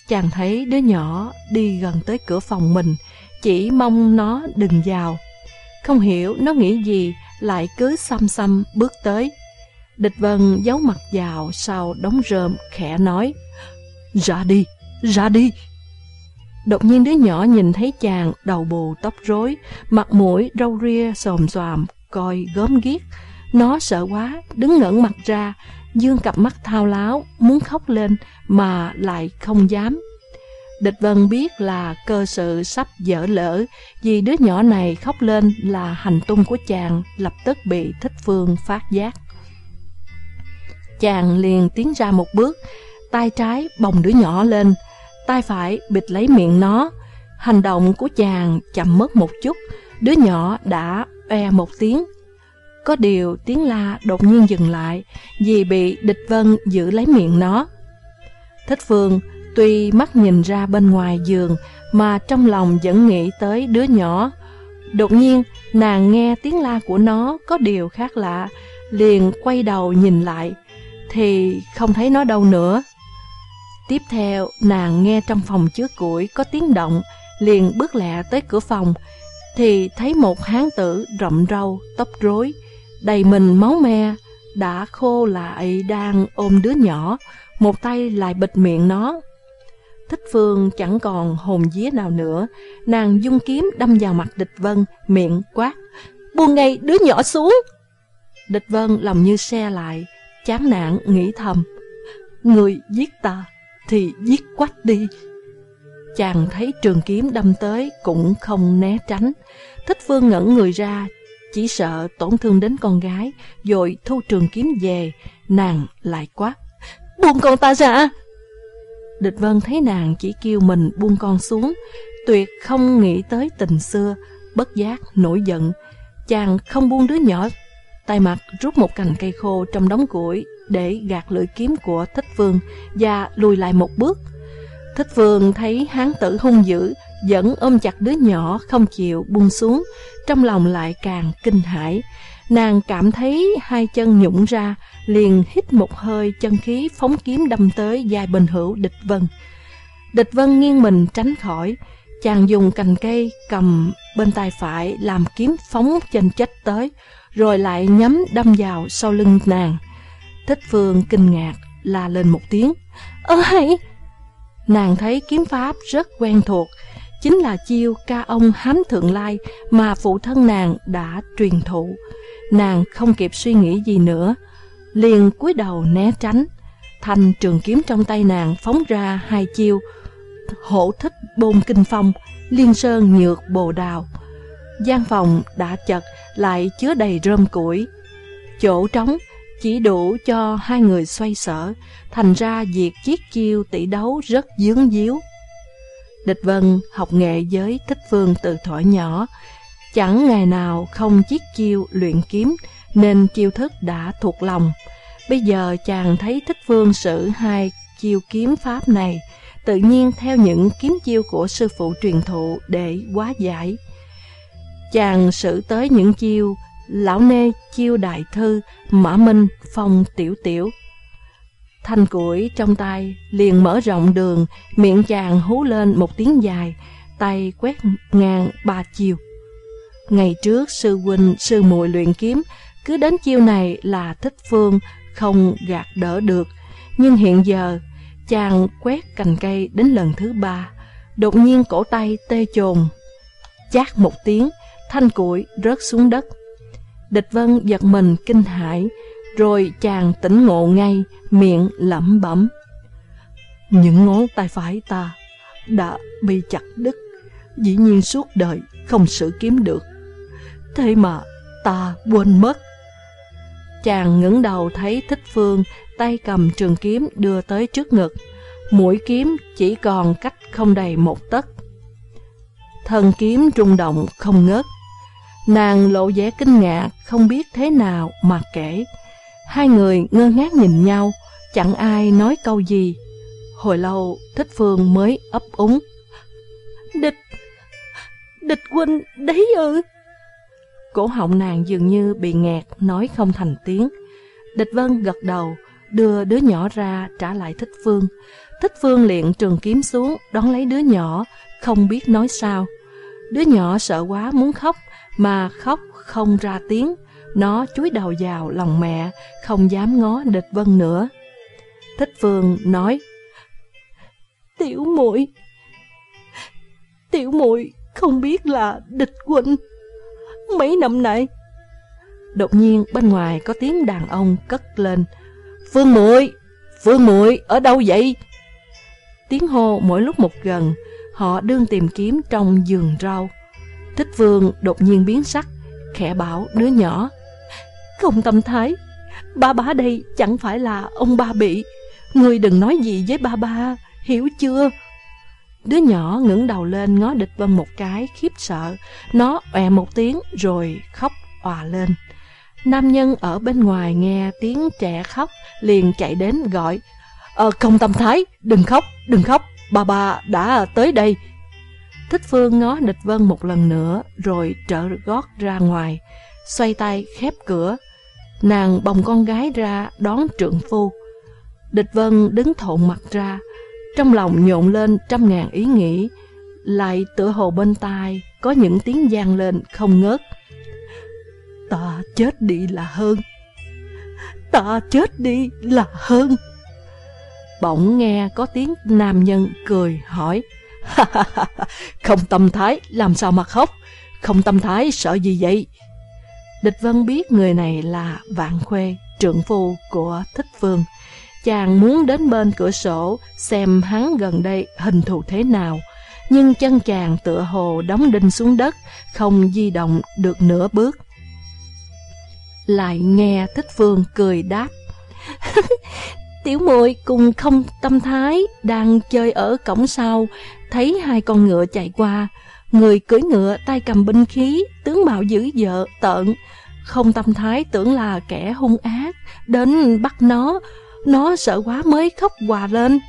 Chàng thấy đứa nhỏ đi gần tới cửa phòng mình, chỉ mong nó đừng vào. Không hiểu nó nghĩ gì, lại cứ xăm xăm bước tới. Địch Vân giấu mặt vào sau đóng rơm, khẽ nói, Ra đi, ra đi. Đột nhiên đứa nhỏ nhìn thấy chàng đầu bù tóc rối, mặt mũi râu ria xồm xoàm, coi gớm ghiếc. Nó sợ quá, đứng ngẩng mặt ra, dương cặp mắt thao láo, muốn khóc lên mà lại không dám. Địch Vân biết là cơ sự sắp dở lỡ, vì đứa nhỏ này khóc lên là hành tung của chàng lập tức bị thích phương phát giác. Chàng liền tiến ra một bước, tay trái bồng đứa nhỏ lên, tay phải bịt lấy miệng nó. Hành động của chàng chậm mất một chút, đứa nhỏ đã e một tiếng. Có điều tiếng la đột nhiên dừng lại vì bị địch vân giữ lấy miệng nó. Thích Phương tuy mắt nhìn ra bên ngoài giường mà trong lòng vẫn nghĩ tới đứa nhỏ. Đột nhiên nàng nghe tiếng la của nó có điều khác lạ, liền quay đầu nhìn lại, thì không thấy nó đâu nữa. Tiếp theo, nàng nghe trong phòng chứa củi có tiếng động, liền bước lẹ tới cửa phòng, thì thấy một hán tử rậm râu, tóc rối, đầy mình máu me, đã khô lại đang ôm đứa nhỏ, một tay lại bịt miệng nó. Thích Phương chẳng còn hồn vía nào nữa, nàng dung kiếm đâm vào mặt địch vân, miệng quát, buông ngay đứa nhỏ xuống. Địch vân lòng như xe lại, chán nản nghĩ thầm, người giết ta thì giết quách đi. Chàng thấy trường kiếm đâm tới cũng không né tránh. Thích Phương ngẩn người ra, chỉ sợ tổn thương đến con gái, rồi thu trường kiếm về, nàng lại quát. Buông con ta ra! Địch Vân thấy nàng chỉ kêu mình buông con xuống, tuyệt không nghĩ tới tình xưa, bất giác, nổi giận. Chàng không buông đứa nhỏ, tay mặt rút một cành cây khô trong đống củi để gạt lưỡi kiếm của Thích Vương và lùi lại một bước. Thích Vương thấy hán tử hung dữ, vẫn ôm chặt đứa nhỏ không chịu buông xuống, trong lòng lại càng kinh hãi. Nàng cảm thấy hai chân nhũng ra, liền hít một hơi chân khí phóng kiếm đâm tới dài bình hữu địch vân. Địch vân nghiêng mình tránh khỏi, chàng dùng cành cây cầm bên tay phải làm kiếm phóng chân chết tới, rồi lại nhắm đâm vào sau lưng nàng. Thích Phương kinh ngạc, la lên một tiếng. ơi! Nàng thấy kiếm pháp rất quen thuộc, chính là chiêu ca ông hám thượng lai mà phụ thân nàng đã truyền thụ. Nàng không kịp suy nghĩ gì nữa, liền cúi đầu né tránh. Thanh trường kiếm trong tay nàng phóng ra hai chiêu, hổ thích bôn kinh phong, liên sơn nhược bồ đào. gian phòng đã chật lại chứa đầy rơm củi. Chỗ trống chỉ đủ cho hai người xoay sở, thành ra việc chiếc chiêu tỷ đấu rất dướng díu. Địch Vân học nghệ với Thích Phương từ thuở nhỏ, chẳng ngày nào không chiếc chiêu luyện kiếm nên chiêu thức đã thuộc lòng. Bây giờ chàng thấy Thích Phương sử hai chiêu kiếm pháp này, tự nhiên theo những kiếm chiêu của sư phụ truyền thụ để hóa giải. Chàng sử tới những chiêu lão nê chiêu đại thư, mã minh phong tiểu tiểu. Thanh củi trong tay liền mở rộng đường, miệng chàng hú lên một tiếng dài, tay quét ngang ba chiều Ngày trước sư huynh, sư muội luyện kiếm, cứ đến chiêu này là thích phương, không gạt đỡ được. Nhưng hiện giờ, chàng quét cành cây đến lần thứ ba, đột nhiên cổ tay tê chồn. Chát một tiếng, thanh củi rớt xuống đất. Địch Vân giật mình kinh hãi, rồi chàng tỉnh ngộ ngay, miệng lẩm bẩm. Những ngón tay phải ta đã bị chặt đứt, dĩ nhiên suốt đời không sử kiếm được. Thế mà ta quên mất. Chàng ngẩng đầu thấy Thích Phương tay cầm trường kiếm đưa tới trước ngực, mũi kiếm chỉ còn cách không đầy một tấc. Thân kiếm rung động không ngớt, Nàng lộ vẻ kinh ngạc, không biết thế nào mà kể. Hai người ngơ ngác nhìn nhau, chẳng ai nói câu gì. Hồi lâu, Thích Phương mới ấp úng. Địch, địch huynh đấy ư? Cổ họng nàng dường như bị nghẹt, nói không thành tiếng. Địch Vân gật đầu, đưa đứa nhỏ ra trả lại Thích Phương. Thích Phương liền trường kiếm xuống, đón lấy đứa nhỏ, không biết nói sao. Đứa nhỏ sợ quá muốn khóc, mà khóc không ra tiếng. Nó chúi đầu vào lòng mẹ, không dám ngó địch vân nữa. Thích Phương nói, Tiểu muội Tiểu muội không biết là địch huynh. Mấy năm nay, đột nhiên bên ngoài có tiếng đàn ông cất lên, Phương muội Phương muội ở đâu vậy? Tiếng hô mỗi lúc một gần, họ đương tìm kiếm trong giường rau. Thích vương đột nhiên biến sắc, khẽ bảo đứa nhỏ. Không tâm thái, ba bá đây chẳng phải là ông ba bị. Người đừng nói gì với ba ba, hiểu chưa? Đứa nhỏ ngẩng đầu lên ngó địch vân một cái, khiếp sợ. Nó òe một tiếng rồi khóc òa lên. Nam nhân ở bên ngoài nghe tiếng trẻ khóc, liền chạy đến gọi. Ờ, không tâm thái, đừng khóc, đừng khóc, ba ba đã tới đây, Thích Phương ngó địch vân một lần nữa rồi trở gót ra ngoài, xoay tay khép cửa. Nàng bồng con gái ra đón trượng phu. Địch vân đứng thộn mặt ra, trong lòng nhộn lên trăm ngàn ý nghĩ, lại tựa hồ bên tai có những tiếng gian lên không ngớt. Ta chết đi là hơn. Ta chết đi là hơn. Bỗng nghe có tiếng nam nhân cười hỏi. không tâm thái, làm sao mà khóc? Không tâm thái, sợ gì vậy? Địch Vân biết người này là Vạn Khuê, trượng phu của Thích Phương. Chàng muốn đến bên cửa sổ xem hắn gần đây hình thù thế nào. Nhưng chân chàng tựa hồ đóng đinh xuống đất, không di động được nửa bước. Lại nghe Thích Phương cười đáp. Tiểu muội cùng không tâm thái đang chơi ở cổng sau, thấy hai con ngựa chạy qua, người cưỡi ngựa tay cầm binh khí, tướng mạo dữ dợ, tợn. Không tâm thái tưởng là kẻ hung ác, đến bắt nó, nó sợ quá mới khóc hòa lên.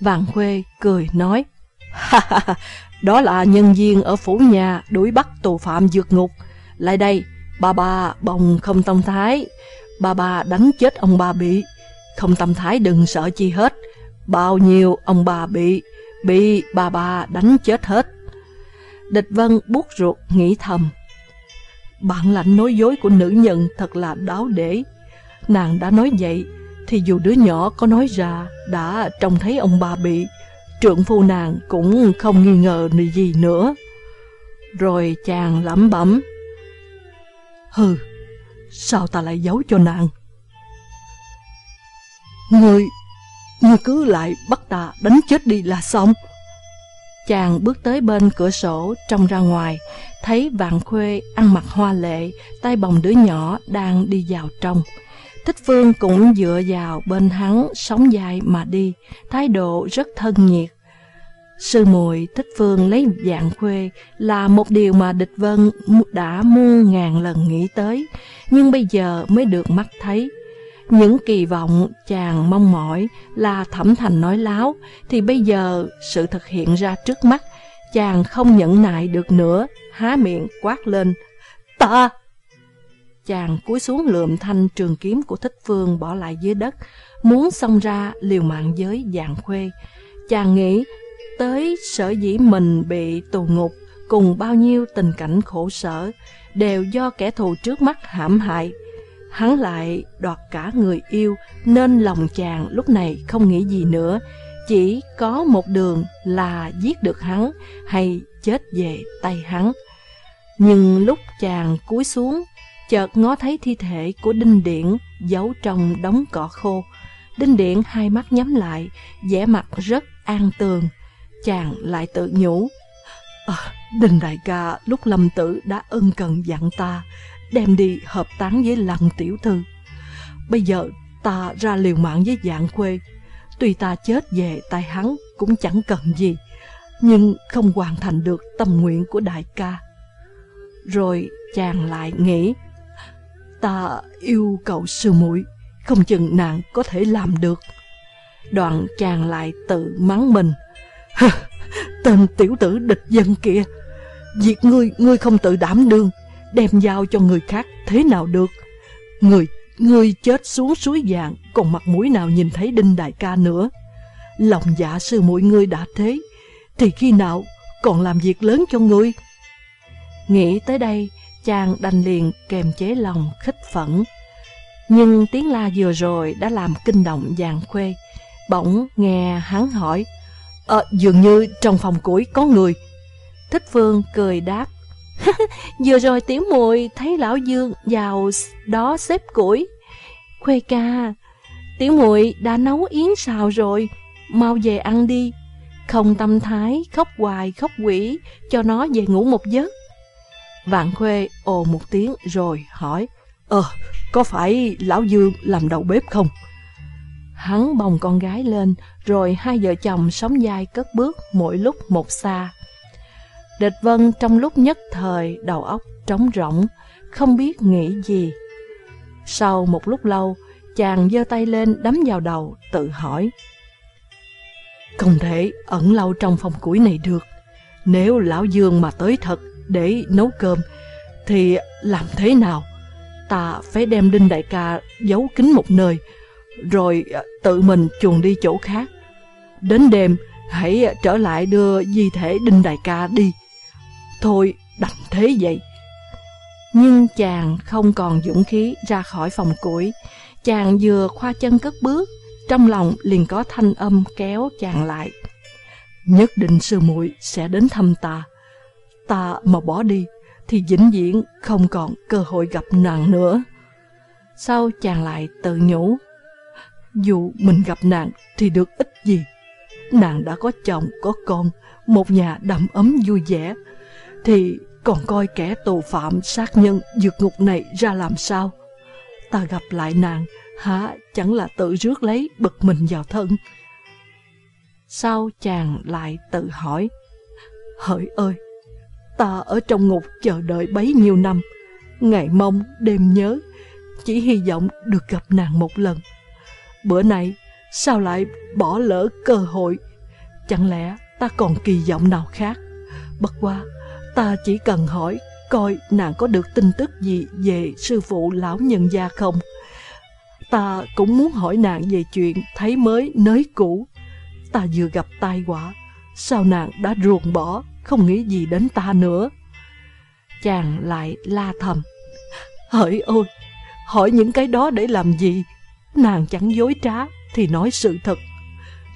Vàng Khuê cười nói, ha ha, đó là nhân viên ở phủ nhà đuổi bắt tù phạm vượt ngục. Lại đây, bà bà bồng không tâm thái, bà bà đánh chết ông bà bị. Không tâm thái đừng sợ chi hết, bao nhiêu ông bà bị, bị bà bà đánh chết hết. Địch Vân buốt ruột nghĩ thầm. Bạn lạnh nói dối của nữ nhân thật là đáo để. Nàng đã nói vậy, thì dù đứa nhỏ có nói ra đã trông thấy ông bà bị, trượng phu nàng cũng không nghi ngờ gì nữa. Rồi chàng lẩm bẩm. Hừ, sao ta lại giấu cho nàng? Ngươi, ngươi cứ lại bắt ta đánh chết đi là xong. Chàng bước tới bên cửa sổ trông ra ngoài, thấy vạn khuê ăn mặc hoa lệ, tay bồng đứa nhỏ đang đi vào trong. Thích Phương cũng dựa vào bên hắn sống dài mà đi, thái độ rất thân nhiệt. Sư muội Thích Phương lấy dạng khuê là một điều mà địch vân đã muôn ngàn lần nghĩ tới, nhưng bây giờ mới được mắt thấy. Những kỳ vọng chàng mong mỏi là thẩm thành nói láo, thì bây giờ sự thực hiện ra trước mắt, chàng không nhẫn nại được nữa, há miệng quát lên. Ta! Chàng cúi xuống lượm thanh trường kiếm của thích phương bỏ lại dưới đất, muốn xông ra liều mạng với dạng khuê. Chàng nghĩ tới sở dĩ mình bị tù ngục cùng bao nhiêu tình cảnh khổ sở đều do kẻ thù trước mắt hãm hại. Hắn lại đoạt cả người yêu nên lòng chàng lúc này không nghĩ gì nữa, chỉ có một đường là giết được hắn hay chết về tay hắn. Nhưng lúc chàng cúi xuống, chợt ngó thấy thi thể của Đinh Điển giấu trong đống cỏ khô. Đinh Điển hai mắt nhắm lại, vẻ mặt rất an tường. Chàng lại tự nhủ. À, Đinh Đại ca lúc lâm tử đã ân cần dặn ta, đem đi hợp tán với lăng tiểu thư. Bây giờ ta ra liều mạng với dạng quê, tuy ta chết về tay hắn cũng chẳng cần gì, nhưng không hoàn thành được tâm nguyện của đại ca. Rồi chàng lại nghĩ, ta yêu cậu sư muội không chừng nàng có thể làm được. Đoạn chàng lại tự mắng mình, tên tiểu tử địch dân kia, việc ngươi, ngươi không tự đảm đương, đem giao cho người khác thế nào được. Người, người chết xuống suối vàng, còn mặt mũi nào nhìn thấy đinh đại ca nữa. Lòng dạ sư mỗi ngươi đã thế, thì khi nào còn làm việc lớn cho ngươi? Nghĩ tới đây, chàng đành liền kềm chế lòng khích phẫn. Nhưng tiếng la vừa rồi đã làm kinh động dàn khuê. Bỗng nghe hắn hỏi, Ờ, dường như trong phòng củi có người. Thích Phương cười đáp, Vừa rồi tiểu muội thấy lão Dương vào đó xếp củi. Khuê ca, tiểu muội đã nấu yến xào rồi, mau về ăn đi. Không tâm thái, khóc hoài, khóc quỷ, cho nó về ngủ một giấc. Vạn Khuê ồ một tiếng rồi hỏi, Ờ, có phải lão Dương làm đầu bếp không? Hắn bồng con gái lên, rồi hai vợ chồng sống dai cất bước mỗi lúc một xa. Địch Vân trong lúc nhất thời đầu óc trống rỗng, không biết nghĩ gì. Sau một lúc lâu, chàng giơ tay lên đấm vào đầu, tự hỏi. Không thể ẩn lâu trong phòng củi này được. Nếu lão Dương mà tới thật để nấu cơm, thì làm thế nào? Ta phải đem Đinh Đại ca giấu kín một nơi, rồi ờ, tự mình chuồn đi chỗ khác. Đến đêm, hãy trở lại đưa di thể Đinh Đại ca đi. Thôi, đành thế vậy. Nhưng chàng không còn dũng khí ra khỏi phòng củi. Chàng vừa khoa chân cất bước, trong lòng liền có thanh âm kéo chàng lại. Nhất định sư muội sẽ đến thăm ta. Ta mà bỏ đi, thì vĩnh viễn không còn cơ hội gặp nàng nữa. Sau chàng lại tự nhủ, dù mình gặp nàng thì được ít gì. Nàng đã có chồng, có con, một nhà đầm ấm vui vẻ, thì còn coi kẻ tù phạm sát nhân vượt ngục này ra làm sao? Ta gặp lại nàng, hả chẳng là tự rước lấy bực mình vào thân. Sao chàng lại tự hỏi, Hỡi ơi, ta ở trong ngục chờ đợi bấy nhiêu năm, ngày mong, đêm nhớ, chỉ hy vọng được gặp nàng một lần. Bữa nay, sao lại bỏ lỡ cơ hội? Chẳng lẽ ta còn kỳ vọng nào khác? Bất quá. Ta chỉ cần hỏi coi nàng có được tin tức gì về sư phụ lão nhân gia không. Ta cũng muốn hỏi nàng về chuyện thấy mới nới cũ. Ta vừa gặp tai họa, sao nàng đã ruồng bỏ, không nghĩ gì đến ta nữa. Chàng lại la thầm. Hỡi ôi, hỏi những cái đó để làm gì? Nàng chẳng dối trá thì nói sự thật.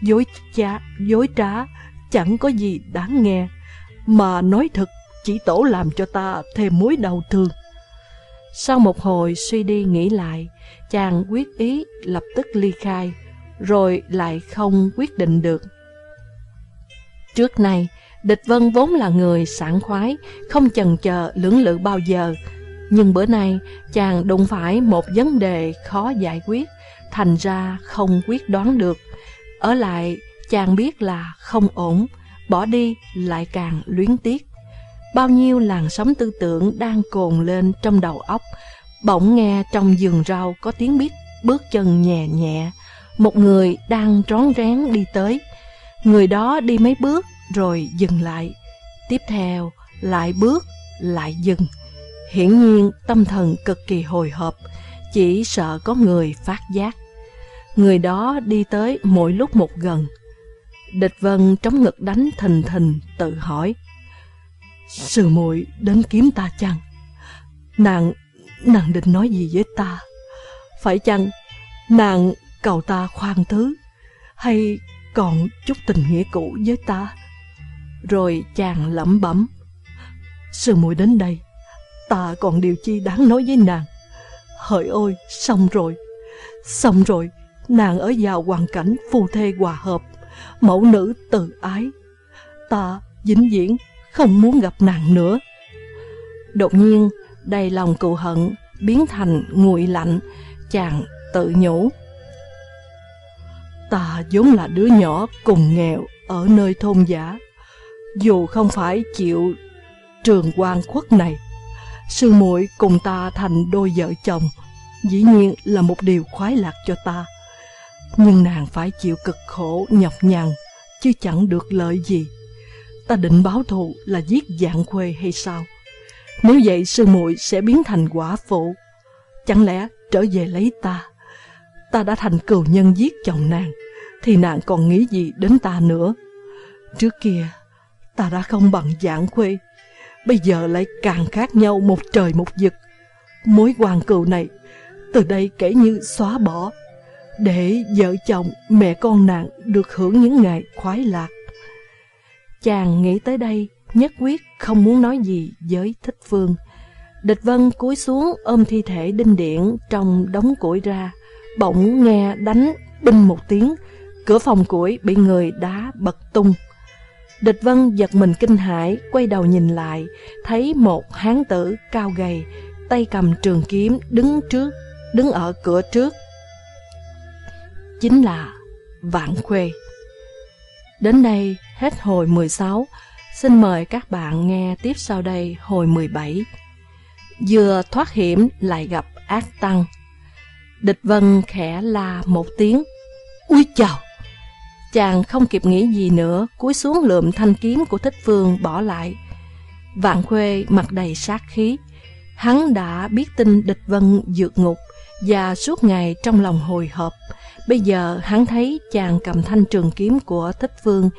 dối trá dối trá, chẳng có gì đáng nghe, mà nói thật chỉ tổ làm cho ta thêm mối đau thương. Sau một hồi suy đi nghĩ lại, chàng quyết ý lập tức ly khai, rồi lại không quyết định được. Trước nay, Địch Vân vốn là người sảng khoái, không chần chờ lưỡng lự bao giờ. Nhưng bữa nay, chàng đụng phải một vấn đề khó giải quyết, thành ra không quyết đoán được. Ở lại, chàng biết là không ổn, bỏ đi lại càng luyến tiếc. Bao nhiêu làn sóng tư tưởng đang cồn lên trong đầu óc, bỗng nghe trong vườn rau có tiếng biết bước chân nhẹ nhẹ, một người đang rón rén đi tới. Người đó đi mấy bước rồi dừng lại. Tiếp theo, lại bước, lại dừng. Hiển nhiên tâm thần cực kỳ hồi hộp, chỉ sợ có người phát giác. Người đó đi tới mỗi lúc một gần. Địch vân trong ngực đánh thình thình tự hỏi. Sư muội đến kiếm ta chăng? Nàng, nàng định nói gì với ta? Phải chăng nàng cầu ta khoan thứ? Hay còn chút tình nghĩa cũ với ta? Rồi chàng lẩm bẩm. Sư muội đến đây, ta còn điều chi đáng nói với nàng. Hỡi ôi, xong rồi, xong rồi, nàng ở vào hoàn cảnh phu thê hòa hợp, mẫu nữ từ ái. Ta vĩnh viễn không muốn gặp nàng nữa. Đột nhiên, đầy lòng cựu hận biến thành nguội lạnh, chàng tự nhủ. Ta vốn là đứa nhỏ cùng nghèo ở nơi thôn giả, dù không phải chịu trường quan khuất này, sư muội cùng ta thành đôi vợ chồng, dĩ nhiên là một điều khoái lạc cho ta. Nhưng nàng phải chịu cực khổ nhọc nhằn, chứ chẳng được lợi gì. Ta định báo thù là giết dạng khuê hay sao? Nếu vậy sư muội sẽ biến thành quả phụ. Chẳng lẽ trở về lấy ta? Ta đã thành cừu nhân giết chồng nàng, thì nàng còn nghĩ gì đến ta nữa? Trước kia ta đã không bằng dạng khuê, bây giờ lại càng khác nhau một trời một vực. Mối quan cừu này, từ đây kể như xóa bỏ, để vợ chồng mẹ con nàng được hưởng những ngày khoái lạc. Chàng nghĩ tới đây, nhất quyết không muốn nói gì với thích phương. Địch vân cúi xuống ôm thi thể đinh điện trong đống củi ra, bỗng nghe đánh binh một tiếng, cửa phòng củi bị người đá bật tung. Địch Vân giật mình kinh hãi, quay đầu nhìn lại, thấy một hán tử cao gầy, tay cầm trường kiếm đứng trước, đứng ở cửa trước. Chính là Vạn Khuê. Đến đây hết hồi 16, xin mời các bạn nghe tiếp sau đây hồi 17. Vừa thoát hiểm lại gặp ác tăng. Địch Vân khẽ la một tiếng. Úi chào! Chàng không kịp nghĩ gì nữa, cúi xuống lượm thanh kiếm của thích phương bỏ lại. Vạn Khuê mặt đầy sát khí. Hắn đã biết tin địch vân dược ngục và suốt ngày trong lòng hồi hộp. Bây giờ hắn thấy chàng cầm thanh trường kiếm của thích phương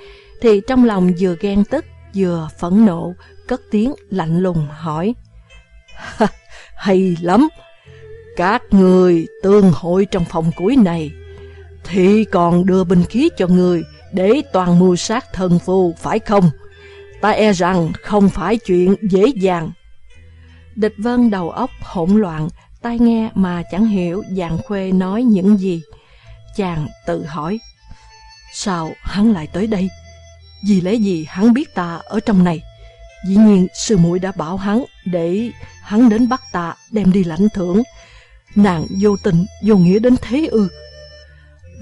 thì trong lòng vừa ghen tức vừa phẫn nộ, cất tiếng lạnh lùng hỏi. Hay lắm! Các người tương hội trong phòng cuối này thì còn đưa binh khí cho người để toàn mưu sát thần phù, phải không? Ta e rằng không phải chuyện dễ dàng. Địch vân đầu óc hỗn loạn, tai nghe mà chẳng hiểu dạng khuê nói những gì. Chàng tự hỏi, sao hắn lại tới đây? Vì lẽ gì hắn biết ta ở trong này? Dĩ nhiên sư muội đã bảo hắn để hắn đến bắt ta đem đi lãnh thưởng. Nàng vô tình, vô nghĩa đến thế ư?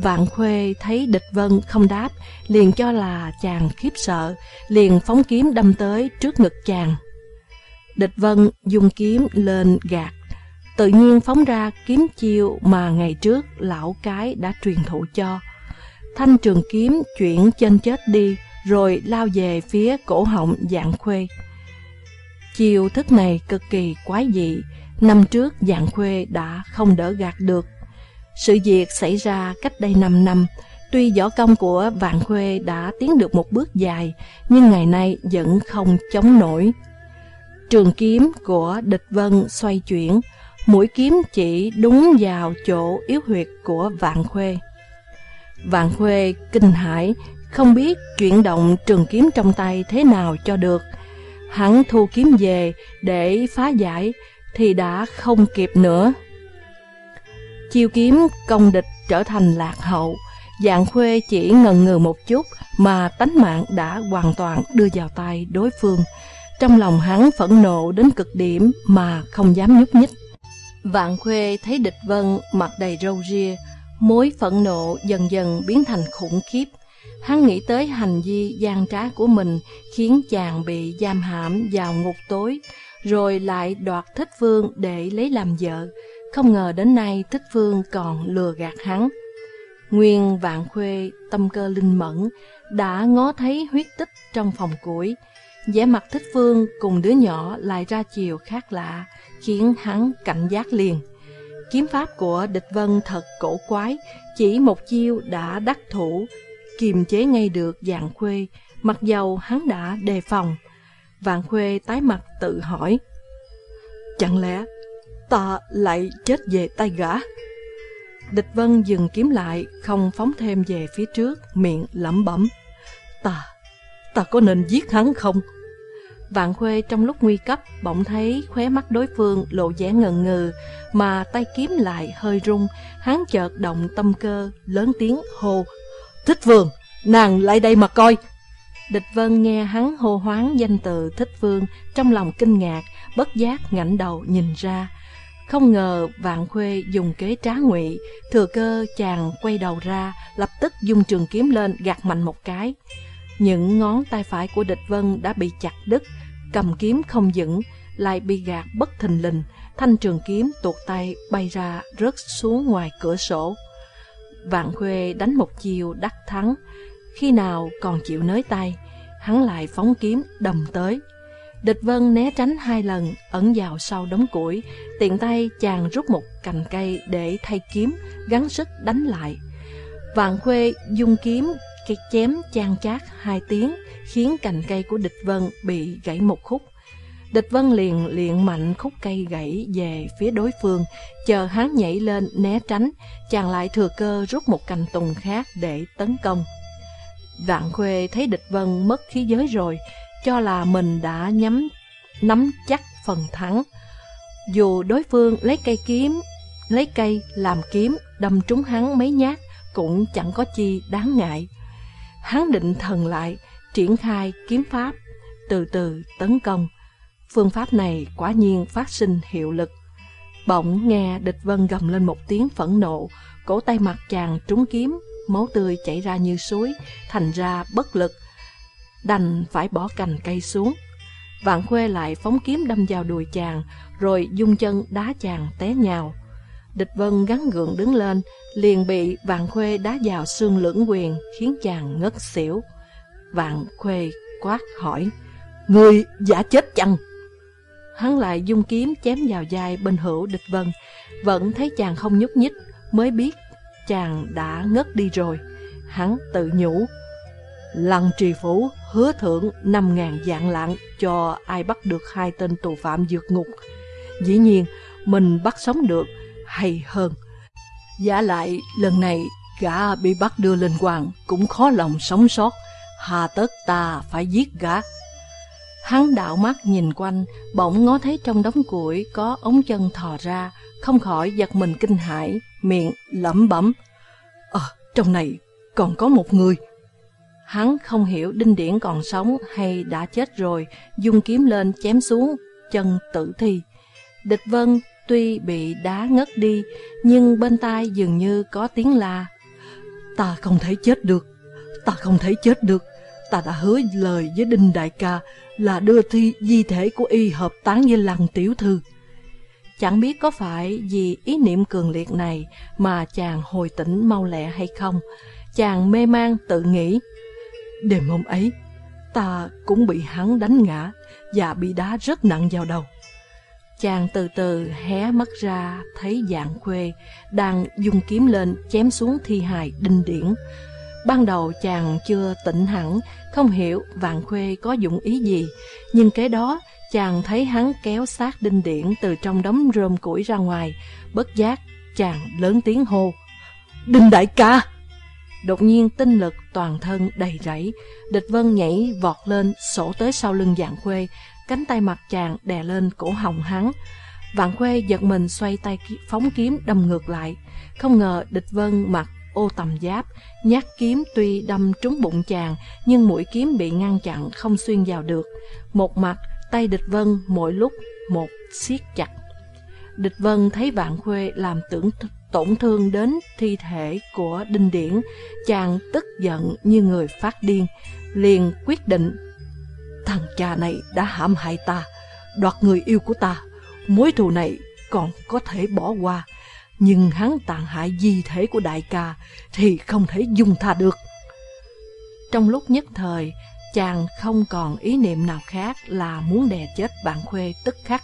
Vạn Khuê thấy địch vân không đáp, liền cho là chàng khiếp sợ, liền phóng kiếm đâm tới trước ngực chàng. Địch vân dùng kiếm lên gạt, tự nhiên phóng ra kiếm chiêu mà ngày trước lão cái đã truyền thụ cho. Thanh trường kiếm chuyển chân chết đi, rồi lao về phía cổ họng dạng khuê. Chiêu thức này cực kỳ quái dị, năm trước dạng khuê đã không đỡ gạt được, sự việc xảy ra cách đây 5 năm, tuy võ công của Vạn Khuê đã tiến được một bước dài, nhưng ngày nay vẫn không chống nổi. Trường kiếm của địch vân xoay chuyển, mũi kiếm chỉ đúng vào chỗ yếu huyệt của Vạn Khuê. Vạn Khuê kinh hãi, không biết chuyển động trường kiếm trong tay thế nào cho được. Hắn thu kiếm về để phá giải thì đã không kịp nữa. Chiêu kiếm công địch trở thành lạc hậu, dạng khuê chỉ ngần ngừ một chút mà tánh mạng đã hoàn toàn đưa vào tay đối phương. Trong lòng hắn phẫn nộ đến cực điểm mà không dám nhúc nhích. Vạn khuê thấy địch vân mặt đầy râu ria, mối phẫn nộ dần dần biến thành khủng khiếp. Hắn nghĩ tới hành vi gian trá của mình khiến chàng bị giam hãm vào ngục tối, rồi lại đoạt thích phương để lấy làm vợ. Không ngờ đến nay thích phương còn lừa gạt hắn. Nguyên vạn khuê, tâm cơ linh mẫn, đã ngó thấy huyết tích trong phòng củi. vẻ mặt thích phương cùng đứa nhỏ lại ra chiều khác lạ, khiến hắn cảnh giác liền. Kiếm pháp của địch vân thật cổ quái, chỉ một chiêu đã đắc thủ, kiềm chế ngay được dạng khuê, mặc dầu hắn đã đề phòng. Vạn khuê tái mặt tự hỏi, chẳng lẽ ta lại chết về tay gã? Địch vân dừng kiếm lại, không phóng thêm về phía trước, miệng lẩm bẩm. Ta, ta có nên giết hắn không? Vạn Khuê trong lúc nguy cấp bỗng thấy khóe mắt đối phương lộ vẻ ngần ngừ, mà tay kiếm lại hơi rung, hắn chợt động tâm cơ, lớn tiếng hô. Thích Vương, nàng lại đây mà coi. Địch Vân nghe hắn hô hoáng danh từ Thích Vương, trong lòng kinh ngạc, bất giác ngẩng đầu nhìn ra. Không ngờ Vạn Khuê dùng kế trá ngụy, thừa cơ chàng quay đầu ra, lập tức dùng trường kiếm lên gạt mạnh một cái. Những ngón tay phải của địch vân đã bị chặt đứt, cầm kiếm không vững, lại bị gạt bất thình lình, thanh trường kiếm tuột tay bay ra rớt xuống ngoài cửa sổ. Vạn Khuê đánh một chiều đắc thắng, khi nào còn chịu nới tay, hắn lại phóng kiếm đầm tới. Địch Vân né tránh hai lần, ẩn vào sau đống củi, tiện tay chàng rút một cành cây để thay kiếm, gắng sức đánh lại. Vạn Khuê dùng kiếm cái chém chan chát hai tiếng, khiến cành cây của địch vân bị gãy một khúc. Địch vân liền liền mạnh khúc cây gãy về phía đối phương, chờ hắn nhảy lên né tránh, chàng lại thừa cơ rút một cành tùng khác để tấn công. Vạn Khuê thấy địch vân mất khí giới rồi, cho là mình đã nhắm nắm chắc phần thắng. Dù đối phương lấy cây kiếm, lấy cây làm kiếm đâm trúng hắn mấy nhát cũng chẳng có chi đáng ngại. Hắn định thần lại, triển khai kiếm pháp, từ từ tấn công. Phương pháp này quả nhiên phát sinh hiệu lực. Bỗng nghe địch vân gầm lên một tiếng phẫn nộ, cổ tay mặt chàng trúng kiếm, máu tươi chảy ra như suối, thành ra bất lực. Đành phải bỏ cành cây xuống. Vạn khuê lại phóng kiếm đâm vào đùi chàng, rồi dung chân đá chàng té nhào. Địch vân gắn gượng đứng lên, liền bị Vạn Khuê đá vào xương lưỡng quyền, khiến chàng ngất xỉu. Vạn Khuê quát hỏi, Người giả chết chăng? Hắn lại dung kiếm chém vào vai bên hữu địch vân, vẫn thấy chàng không nhúc nhích, mới biết chàng đã ngất đi rồi. Hắn tự nhủ, Lăng trì phủ hứa thưởng năm ngàn dạng lạng cho ai bắt được hai tên tù phạm dược ngục. Dĩ nhiên, mình bắt sống được hay hơn. Giả lại lần này gã bị bắt đưa lên quan cũng khó lòng sống sót, hà tất ta phải giết gã. Hắn đạo mắt nhìn quanh, bỗng ngó thấy trong đống củi có ống chân thò ra, không khỏi giật mình kinh hãi, miệng lẩm bẩm. Ờ, trong này còn có một người. Hắn không hiểu Đinh Điển còn sống hay đã chết rồi, dùng kiếm lên chém xuống chân tử thi. Địch Vân Tuy bị đá ngất đi, nhưng bên tai dường như có tiếng la. Ta không thể chết được, ta không thể chết được. Ta đã hứa lời với Đinh Đại ca là đưa thi di thể của y hợp tán với lăng tiểu thư. Chẳng biết có phải vì ý niệm cường liệt này mà chàng hồi tỉnh mau lẹ hay không. Chàng mê man tự nghĩ. Đêm hôm ấy, ta cũng bị hắn đánh ngã và bị đá rất nặng vào đầu. Chàng từ từ hé mắt ra thấy dạng khuê đang dùng kiếm lên chém xuống thi hài đinh điển. Ban đầu chàng chưa tỉnh hẳn, không hiểu vạn khuê có dụng ý gì, nhưng kế đó chàng thấy hắn kéo xác đinh điển từ trong đống rơm củi ra ngoài, bất giác chàng lớn tiếng hô. Đinh đại ca! Đột nhiên tinh lực toàn thân đầy rẫy, địch vân nhảy vọt lên, sổ tới sau lưng dạng khuê, cánh tay mặt chàng đè lên cổ họng hắn. Vạn khuê giật mình xoay tay phóng kiếm đâm ngược lại, không ngờ địch vân mặc ô tầm giáp, nhát kiếm tuy đâm trúng bụng chàng, nhưng mũi kiếm bị ngăn chặn không xuyên vào được. Một mặt, tay địch vân mỗi lúc một siết chặt. Địch vân thấy vạn khuê làm tưởng tổn thương đến thi thể của Đinh Điển, chàng tức giận như người phát điên, liền quyết định thằng cha này đã hãm hại ta, đoạt người yêu của ta, mối thù này còn có thể bỏ qua, nhưng hắn tàn hại di thể của đại ca thì không thể dung tha được. Trong lúc nhất thời, chàng không còn ý niệm nào khác là muốn đè chết bạn khuê tức khắc.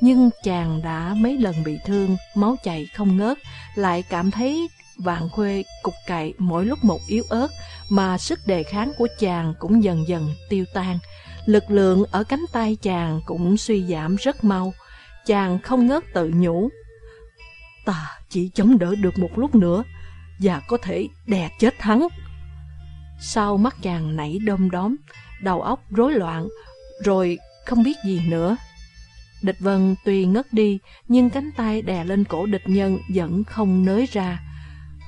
Nhưng chàng đã mấy lần bị thương, máu chảy không ngớt, lại cảm thấy vạn khuê cục cậy mỗi lúc một yếu ớt, mà sức đề kháng của chàng cũng dần dần tiêu tan. Lực lượng ở cánh tay chàng cũng suy giảm rất mau. Chàng không ngớt tự nhủ. Ta chỉ chống đỡ được một lúc nữa, và có thể đè chết hắn. Sau mắt chàng nảy đom đóm, đầu óc rối loạn, rồi không biết gì nữa. Địch Vân tuy ngất đi, nhưng cánh tay đè lên cổ địch nhân vẫn không nới ra.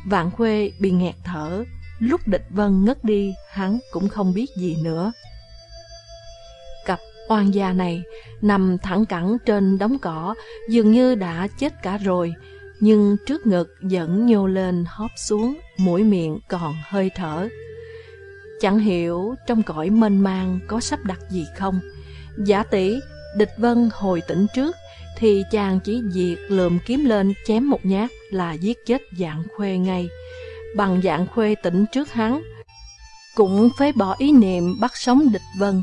Vạn Khuê bị nghẹt thở, lúc địch Vân ngất đi, hắn cũng không biết gì nữa. Oan gia này nằm thẳng cẳng trên đống cỏ, dường như đã chết cả rồi, nhưng trước ngực vẫn nhô lên hóp xuống, mũi miệng còn hơi thở. Chẳng hiểu trong cõi mênh mang có sắp đặt gì không. Giả tỷ Địch Vân hồi tỉnh trước thì chàng chỉ việc lượm kiếm lên chém một nhát là giết chết dạng khuê ngay. Bằng dạng khuê tỉnh trước hắn, cũng phế bỏ ý niệm bắt sống địch vân,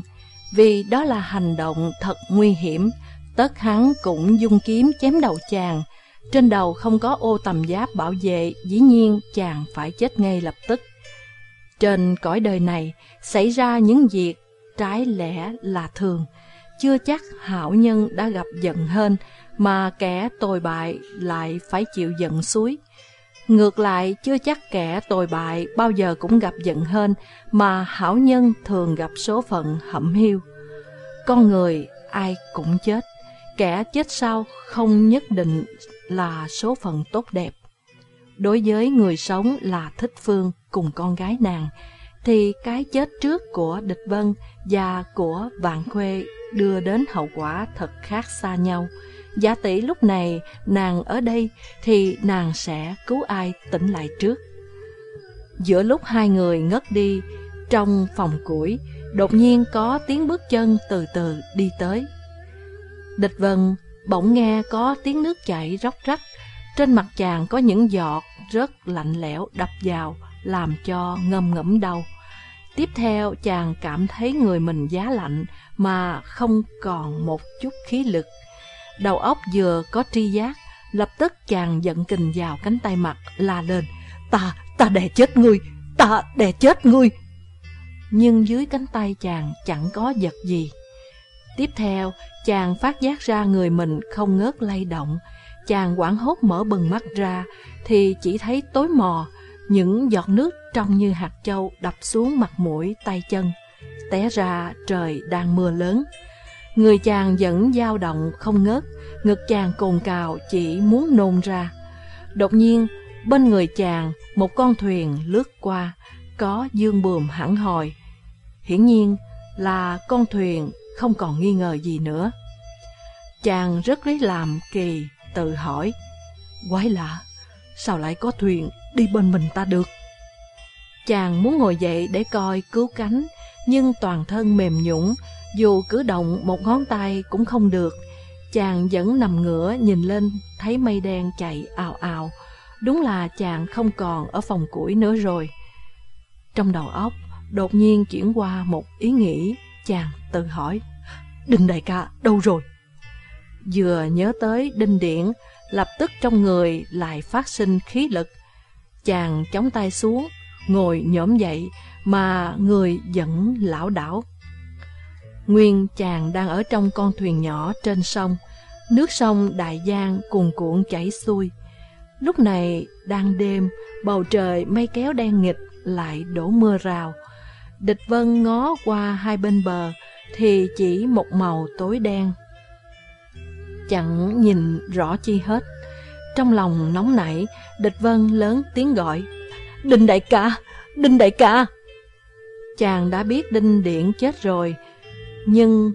vì đó là hành động thật nguy hiểm. Tất hắn cũng dung kiếm chém đầu chàng, trên đầu không có ô tầm giáp bảo vệ, dĩ nhiên chàng phải chết ngay lập tức. Trên cõi đời này, xảy ra những việc trái lẽ là thường, chưa chắc hảo nhân đã gặp giận hơn, mà kẻ tồi bại lại phải chịu giận suối. Ngược lại, chưa chắc kẻ tồi bại bao giờ cũng gặp giận hơn, mà hảo nhân thường gặp số phận hẩm hiu. Con người ai cũng chết, kẻ chết sau không nhất định là số phận tốt đẹp. Đối với người sống là thích phương cùng con gái nàng, thì cái chết trước của địch vân và của vạn khuê đưa đến hậu quả thật khác xa nhau. Giả tỷ lúc này nàng ở đây thì nàng sẽ cứu ai tỉnh lại trước. Giữa lúc hai người ngất đi trong phòng củi, đột nhiên có tiếng bước chân từ từ đi tới. Địch vân bỗng nghe có tiếng nước chảy róc rách, trên mặt chàng có những giọt rất lạnh lẽo đập vào, làm cho ngâm ngẫm đau. Tiếp theo chàng cảm thấy người mình giá lạnh mà không còn một chút khí lực. Đầu óc vừa có tri giác, lập tức chàng giận kình vào cánh tay mặt la lên. Ta, ta đè chết ngươi, ta đè chết ngươi. Nhưng dưới cánh tay chàng chẳng có vật gì. Tiếp theo, chàng phát giác ra người mình không ngớt lay động. Chàng quảng hốt mở bừng mắt ra, thì chỉ thấy tối mò, những giọt nước trong như hạt châu đập xuống mặt mũi, tay chân. Té ra trời đang mưa lớn. Người chàng vẫn dao động không ngớt, ngực chàng cồn cào chỉ muốn nôn ra. Đột nhiên, bên người chàng, một con thuyền lướt qua, có dương buồm hẳn hồi. Hiển nhiên là con thuyền không còn nghi ngờ gì nữa. Chàng rất lấy làm kỳ, tự hỏi. Quái lạ, sao lại có thuyền đi bên mình ta được? Chàng muốn ngồi dậy để coi cứu cánh, nhưng toàn thân mềm nhũng, dù cử động một ngón tay cũng không được. Chàng vẫn nằm ngửa nhìn lên, thấy mây đen chạy ào ào. Đúng là chàng không còn ở phòng củi nữa rồi. Trong đầu óc, đột nhiên chuyển qua một ý nghĩ, chàng tự hỏi, Đinh đại ca đâu rồi? Vừa nhớ tới đinh điển, lập tức trong người lại phát sinh khí lực. Chàng chống tay xuống, ngồi nhổm dậy, mà người vẫn lão đảo. Nguyên chàng đang ở trong con thuyền nhỏ trên sông, nước sông Đại Giang cuồn cuộn chảy xuôi. Lúc này đang đêm, bầu trời mây kéo đen nghịch lại đổ mưa rào. Địch Vân ngó qua hai bên bờ thì chỉ một màu tối đen. Chẳng nhìn rõ chi hết. Trong lòng nóng nảy, Địch Vân lớn tiếng gọi. Đinh đại ca! Đinh đại ca! Chàng đã biết Đinh Điện chết rồi, nhưng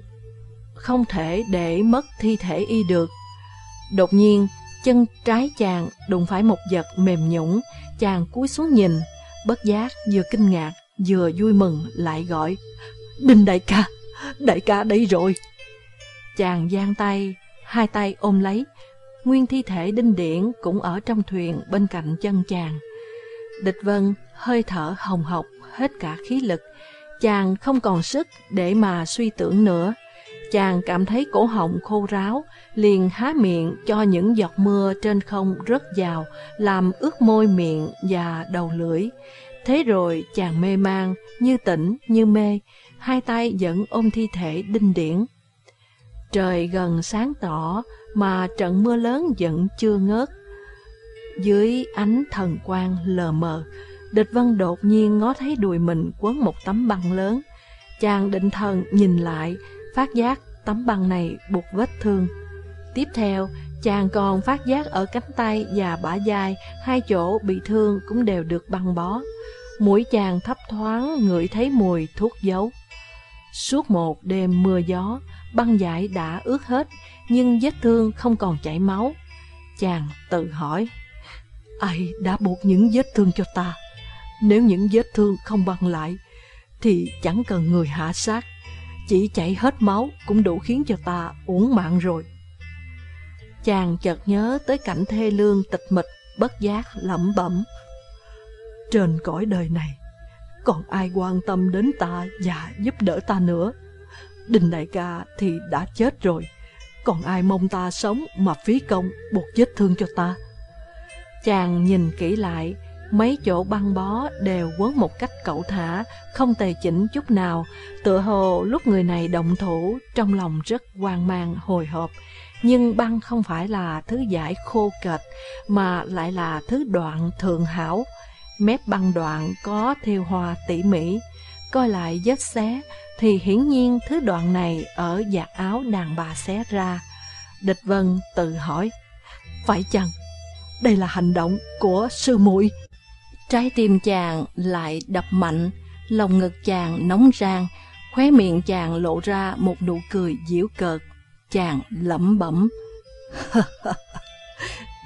không thể để mất thi thể y được. Đột nhiên, chân trái chàng đụng phải một vật mềm nhũng, chàng cúi xuống nhìn, bất giác vừa kinh ngạc, vừa vui mừng lại gọi. Đinh đại ca, đại ca đây rồi. Chàng giang tay, hai tay ôm lấy, nguyên thi thể đinh điển cũng ở trong thuyền bên cạnh chân chàng. Địch vân hơi thở hồng hộc hết cả khí lực, chàng không còn sức để mà suy tưởng nữa. Chàng cảm thấy cổ họng khô ráo, liền há miệng cho những giọt mưa trên không rớt vào, làm ướt môi miệng và đầu lưỡi. Thế rồi chàng mê man, như tỉnh, như mê, hai tay vẫn ôm thi thể đinh điển. Trời gần sáng tỏ mà trận mưa lớn vẫn chưa ngớt. Dưới ánh thần quang lờ mờ, địch vân đột nhiên ngó thấy đùi mình quấn một tấm băng lớn. Chàng định thần nhìn lại, phát giác tấm băng này buộc vết thương. Tiếp theo, chàng còn phát giác ở cánh tay và bả vai, hai chỗ bị thương cũng đều được băng bó. Mũi chàng thấp thoáng ngửi thấy mùi thuốc dấu. Suốt một đêm mưa gió, băng giải đã ướt hết, nhưng vết thương không còn chảy máu. Chàng tự hỏi, ai đã buộc những vết thương cho ta? Nếu những vết thương không băng lại, thì chẳng cần người hạ sát. Chỉ chảy hết máu cũng đủ khiến cho ta uổng mạng rồi. Chàng chợt nhớ tới cảnh thê lương tịch mịch, bất giác lẩm bẩm. Trên cõi đời này, còn ai quan tâm đến ta và giúp đỡ ta nữa? Đình đại ca thì đã chết rồi, còn ai mong ta sống mà phí công buộc vết thương cho ta? Chàng nhìn kỹ lại, mấy chỗ băng bó đều quấn một cách cẩu thả, không tề chỉnh chút nào. Tựa hồ lúc người này động thủ, trong lòng rất hoang mang, hồi hộp. Nhưng băng không phải là thứ giải khô kệch, mà lại là thứ đoạn thượng hảo. Mép băng đoạn có thiêu hoa tỉ mỉ. Coi lại vết xé, thì hiển nhiên thứ đoạn này ở giặt áo đàn bà xé ra. Địch Vân tự hỏi, phải chăng đây là hành động của sư muội? Trái tim chàng lại đập mạnh, lòng ngực chàng nóng rang, khóe miệng chàng lộ ra một nụ cười giễu cợt. Chàng lẩm bẩm.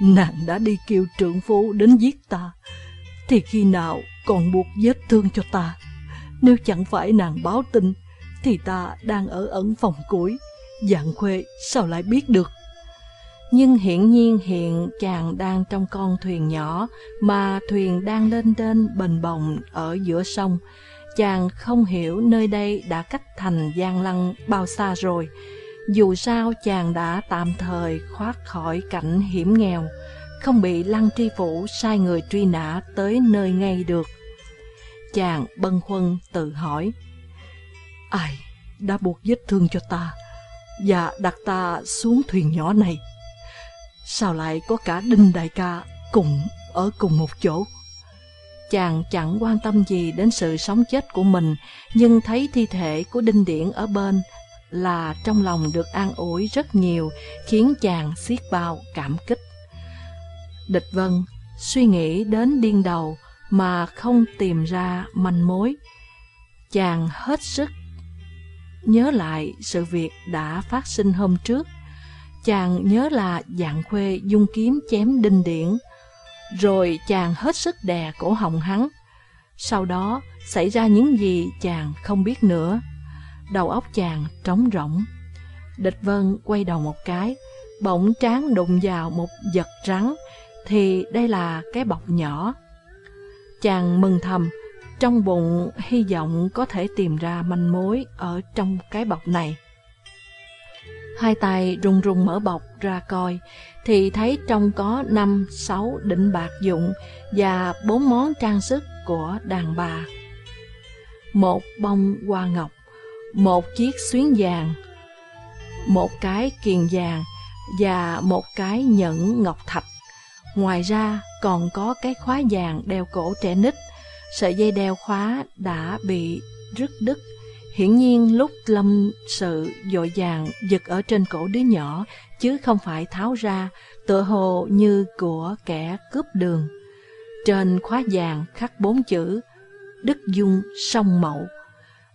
Nàng đã đi kêu trưởng phu đến giết ta, thì khi nào còn buộc vết thương cho ta? Nếu chẳng phải nàng báo tin, thì ta đang ở ẩn phòng cuối, dạng khuê sao lại biết được? Nhưng hiển nhiên hiện chàng đang trong con thuyền nhỏ mà thuyền đang lên trên bền bồng ở giữa sông. Chàng không hiểu nơi đây đã cách thành Giang Lăng bao xa rồi. Dù sao chàng đã tạm thời thoát khỏi cảnh hiểm nghèo, không bị Lăng Tri Phủ sai người truy nã tới nơi ngay được. Chàng bân khuân tự hỏi, ai đã buộc vết thương cho ta và đặt ta xuống thuyền nhỏ này? Sao lại có cả Đinh Đại ca cùng ở cùng một chỗ? Chàng chẳng quan tâm gì đến sự sống chết của mình, nhưng thấy thi thể của Đinh Điển ở bên là trong lòng được an ủi rất nhiều, khiến chàng xiết bao cảm kích. Địch Vân suy nghĩ đến điên đầu mà không tìm ra manh mối. Chàng hết sức nhớ lại sự việc đã phát sinh hôm trước chàng nhớ là dạng khuê dung kiếm chém đinh điển. Rồi chàng hết sức đè cổ họng hắn. Sau đó xảy ra những gì chàng không biết nữa. Đầu óc chàng trống rỗng. Địch Vân quay đầu một cái, bỗng trán đụng vào một vật rắn, thì đây là cái bọc nhỏ. Chàng mừng thầm, trong bụng hy vọng có thể tìm ra manh mối ở trong cái bọc này. Hai tay run run mở bọc ra coi, thì thấy trong có năm sáu đỉnh bạc dụng và bốn món trang sức của đàn bà. Một bông hoa ngọc, một chiếc xuyến vàng, một cái kiền vàng và một cái nhẫn ngọc thạch. Ngoài ra còn có cái khóa vàng đeo cổ trẻ nít. Sợi dây đeo khóa đã bị rứt đứt. Hiển nhiên lúc lâm sự dội vàng giật ở trên cổ đứa nhỏ, chứ không phải tháo ra, tựa hồ như của kẻ cướp đường. Trên khóa vàng khắc bốn chữ Đức Dung Sông Mậu.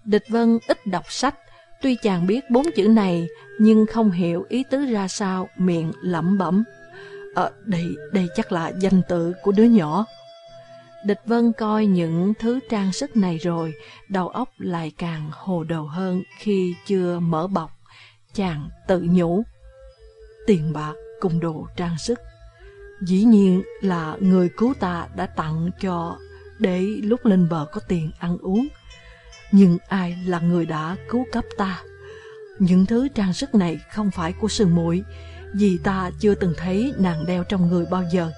Địch Vân ít đọc sách, tuy chàng biết bốn chữ này nhưng không hiểu ý tứ ra sao, miệng lẩm bẩm. Ờ, đây, đây chắc là danh tự của đứa nhỏ. Địch Vân coi những thứ trang sức này rồi, đầu óc lại càng hồ đồ hơn khi chưa mở bọc. Chàng tự nhủ. Tiền bạc cùng đồ trang sức. Dĩ nhiên là người cứu ta đã tặng cho để lúc lên bờ có tiền ăn uống. Nhưng ai là người đã cứu cấp ta? Những thứ trang sức này không phải của sư muội vì ta chưa từng thấy nàng đeo trong người bao giờ.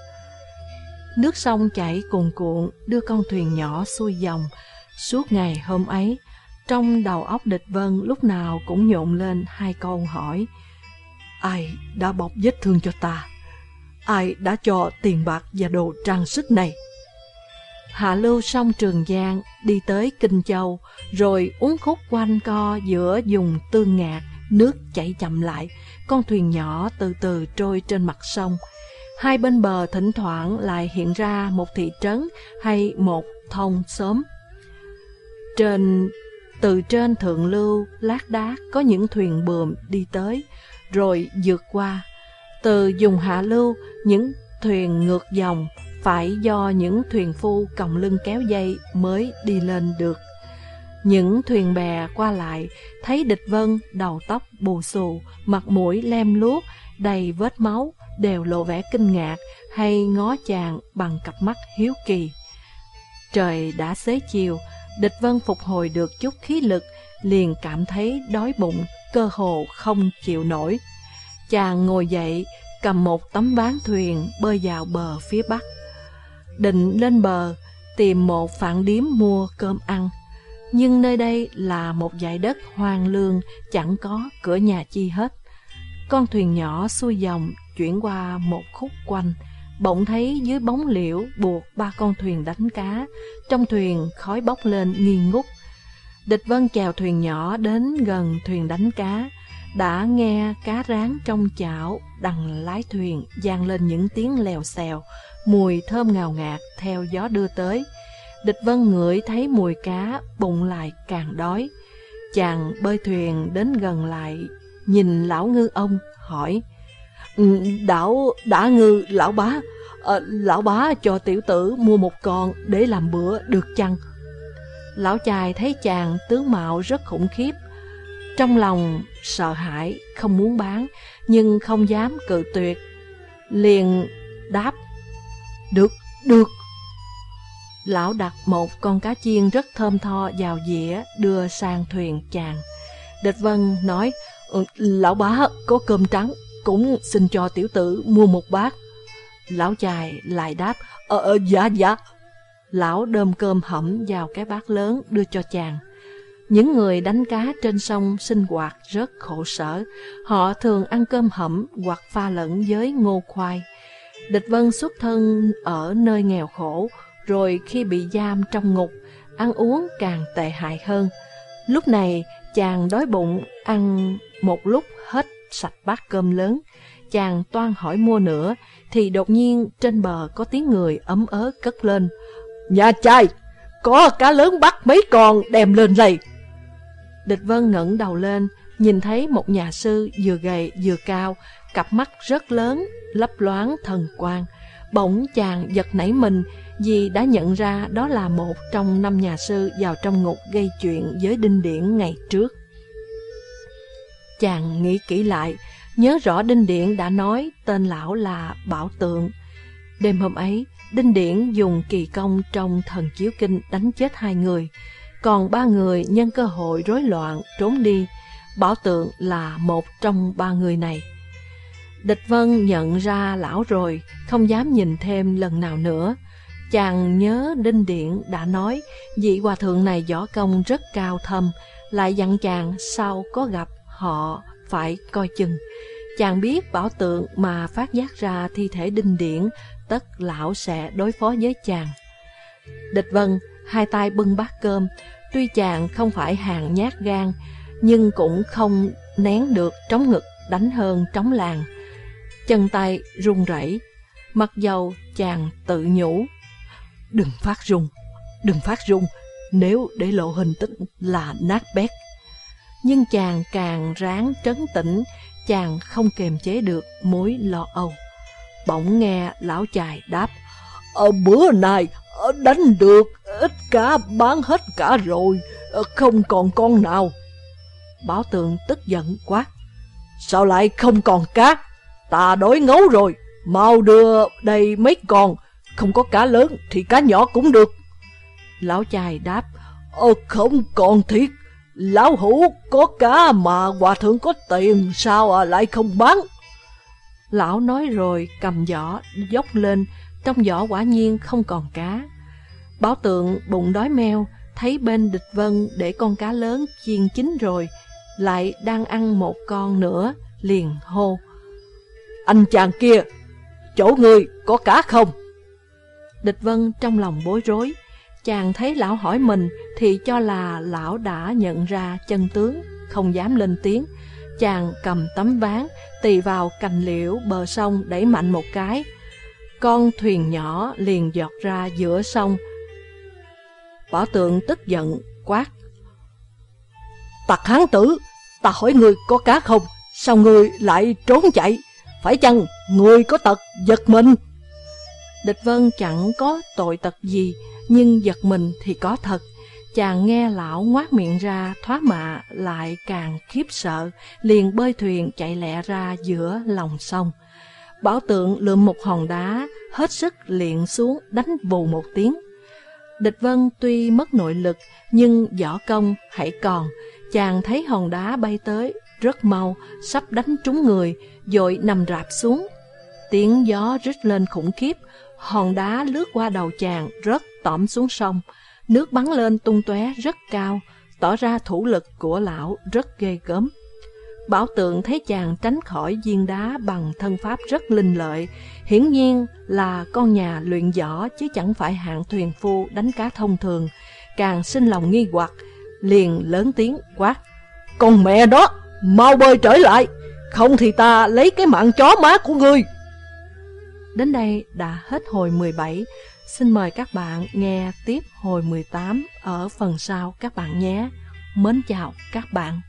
Nước sông chảy cuồn cuộn đưa con thuyền nhỏ xuôi dòng. Suốt ngày hôm ấy, trong đầu óc địch vân lúc nào cũng nhộn lên hai câu hỏi. Ai đã bọc vết thương cho ta? Ai đã cho tiền bạc và đồ trang sức này? Hạ lưu sông Trường Giang đi tới Kinh Châu, rồi uống khúc quanh co giữa vùng tương ngạc, nước chảy chậm lại, con thuyền nhỏ từ từ trôi trên mặt sông. Hai bên bờ thỉnh thoảng lại hiện ra một thị trấn hay một thôn xóm. Trên từ trên thượng lưu, lát đá có những thuyền bườm đi tới, rồi vượt qua. Từ dùng hạ lưu, những thuyền ngược dòng phải do những thuyền phu còng lưng kéo dây mới đi lên được. Những thuyền bè qua lại, thấy địch vân, đầu tóc bù xù, mặt mũi lem luốc, đầy vết máu, đều lộ vẻ kinh ngạc hay ngó chàng bằng cặp mắt hiếu kỳ. Trời đã xế chiều, địch vân phục hồi được chút khí lực, liền cảm thấy đói bụng, cơ hồ không chịu nổi. Chàng ngồi dậy, cầm một tấm ván thuyền bơi vào bờ phía bắc. Định lên bờ, tìm một phản điếm mua cơm ăn. Nhưng nơi đây là một dải đất hoang lương, chẳng có cửa nhà chi hết. Con thuyền nhỏ xuôi dòng chuyển qua một khúc quanh, bỗng thấy dưới bóng liễu buộc ba con thuyền đánh cá, trong thuyền khói bốc lên nghi ngút. Địch Vân chèo thuyền nhỏ đến gần thuyền đánh cá, đã nghe cá rán trong chảo đằng lái thuyền vang lên những tiếng lèo xèo, mùi thơm ngào ngạt theo gió đưa tới. Địch Vân ngửi thấy mùi cá, bụng lại càng đói. Chàng bơi thuyền đến gần lại, nhìn lão ngư ông, hỏi Ừ, Đảo đã ngư lão bá, à, lão bá cho tiểu tử mua một con để làm bữa được chăng? Lão chài thấy chàng tướng mạo rất khủng khiếp, trong lòng sợ hãi, không muốn bán, nhưng không dám cự tuyệt. Liền đáp, được, được. Lão đặt một con cá chiên rất thơm tho vào dĩa đưa sang thuyền chàng. Địch Vân nói, ừ, lão bá có cơm trắng, cũng xin cho tiểu tử mua một bát. Lão chài lại đáp, ờ, ờ dạ dạ. Lão đơm cơm hẩm vào cái bát lớn đưa cho chàng. Những người đánh cá trên sông sinh hoạt rất khổ sở. Họ thường ăn cơm hẩm hoặc pha lẫn với ngô khoai. Địch Vân xuất thân ở nơi nghèo khổ, rồi khi bị giam trong ngục, ăn uống càng tệ hại hơn. Lúc này, chàng đói bụng, ăn một lúc hết sạch bát cơm lớn. Chàng toan hỏi mua nữa, thì đột nhiên trên bờ có tiếng người ấm ớ cất lên. Nhà trai, có cá lớn bắt mấy con đem lên đây. Địch Vân ngẩng đầu lên, nhìn thấy một nhà sư vừa gầy vừa cao, cặp mắt rất lớn, lấp loáng thần quang. Bỗng chàng giật nảy mình vì đã nhận ra đó là một trong năm nhà sư vào trong ngục gây chuyện với Đinh Điển ngày trước. Chàng nghĩ kỹ lại, nhớ rõ Đinh Điển đã nói tên lão là Bảo Tượng. Đêm hôm ấy, Đinh Điển dùng kỳ công trong thần chiếu kinh đánh chết hai người, còn ba người nhân cơ hội rối loạn trốn đi. Bảo Tượng là một trong ba người này. Địch Vân nhận ra lão rồi, không dám nhìn thêm lần nào nữa. Chàng nhớ Đinh Điện đã nói vị hòa thượng này võ công rất cao thâm, lại dặn chàng sau có gặp họ phải coi chừng. Chàng biết bảo tượng mà phát giác ra thi thể Đinh Điển tất lão sẽ đối phó với chàng. Địch Vân hai tay bưng bát cơm, tuy chàng không phải hàng nhát gan, nhưng cũng không nén được trống ngực đánh hơn trống làng. Chân tay run rẩy, mặc dầu chàng tự nhủ. Đừng phát run, đừng phát run, nếu để lộ hình tích là nát bét. Nhưng chàng càng ráng trấn tĩnh, chàng không kềm chế được mối lo âu. Bỗng nghe lão chài đáp, ở bữa nay ờ, đánh được, ít cá bán hết cả rồi, ờ, không còn con nào. Bảo tượng tức giận quá. sao lại không còn cá? Ta đói ngấu rồi, mau đưa đây mấy con, không có cá lớn thì cá nhỏ cũng được. Lão chài đáp, Ờ không còn thiệt, lão hủ có cá mà hòa thượng có tiền sao à, lại không bán. Lão nói rồi cầm giỏ dốc lên, trong giỏ quả nhiên không còn cá. Bảo tượng bụng đói meo, thấy bên địch vân để con cá lớn chiên chín rồi, lại đang ăn một con nữa, liền hô. Anh chàng kia, chỗ người có cá không? Địch vân trong lòng bối rối, chàng thấy lão hỏi mình thì cho là lão đã nhận ra chân tướng, không dám lên tiếng. Chàng cầm tấm ván, tì vào cành liễu bờ sông đẩy mạnh một cái. Con thuyền nhỏ liền giọt ra giữa sông. bỏ tượng tức giận, quát. Tặc hán tử, ta hỏi người có cá không? Sao người lại trốn chạy? Phải chăng người có tật giật mình? Địch Vân chẳng có tội tật gì, nhưng giật mình thì có thật. Chàng nghe lão ngoác miệng ra, thoát mạ lại càng khiếp sợ, liền bơi thuyền chạy lẹ ra giữa lòng sông. Bảo tượng lượm một hòn đá, hết sức liện xuống đánh vù một tiếng. Địch Vân tuy mất nội lực, nhưng võ công hãy còn. Chàng thấy hòn đá bay tới, rất mau, sắp đánh trúng người, dội nằm rạp xuống. Tiếng gió rít lên khủng khiếp, hòn đá lướt qua đầu chàng, rớt tõm xuống sông. Nước bắn lên tung tóe rất cao, tỏ ra thủ lực của lão rất ghê gớm. Bảo tượng thấy chàng tránh khỏi viên đá bằng thân pháp rất linh lợi, hiển nhiên là con nhà luyện võ chứ chẳng phải hạng thuyền phu đánh cá thông thường, càng sinh lòng nghi hoặc, liền lớn tiếng quát. Con mẹ đó, mau bơi trở lại, không thì ta lấy cái mạng chó má của ngươi. Đến đây đã hết hồi 17, xin mời các bạn nghe tiếp hồi 18 ở phần sau các bạn nhé. Mến chào các bạn.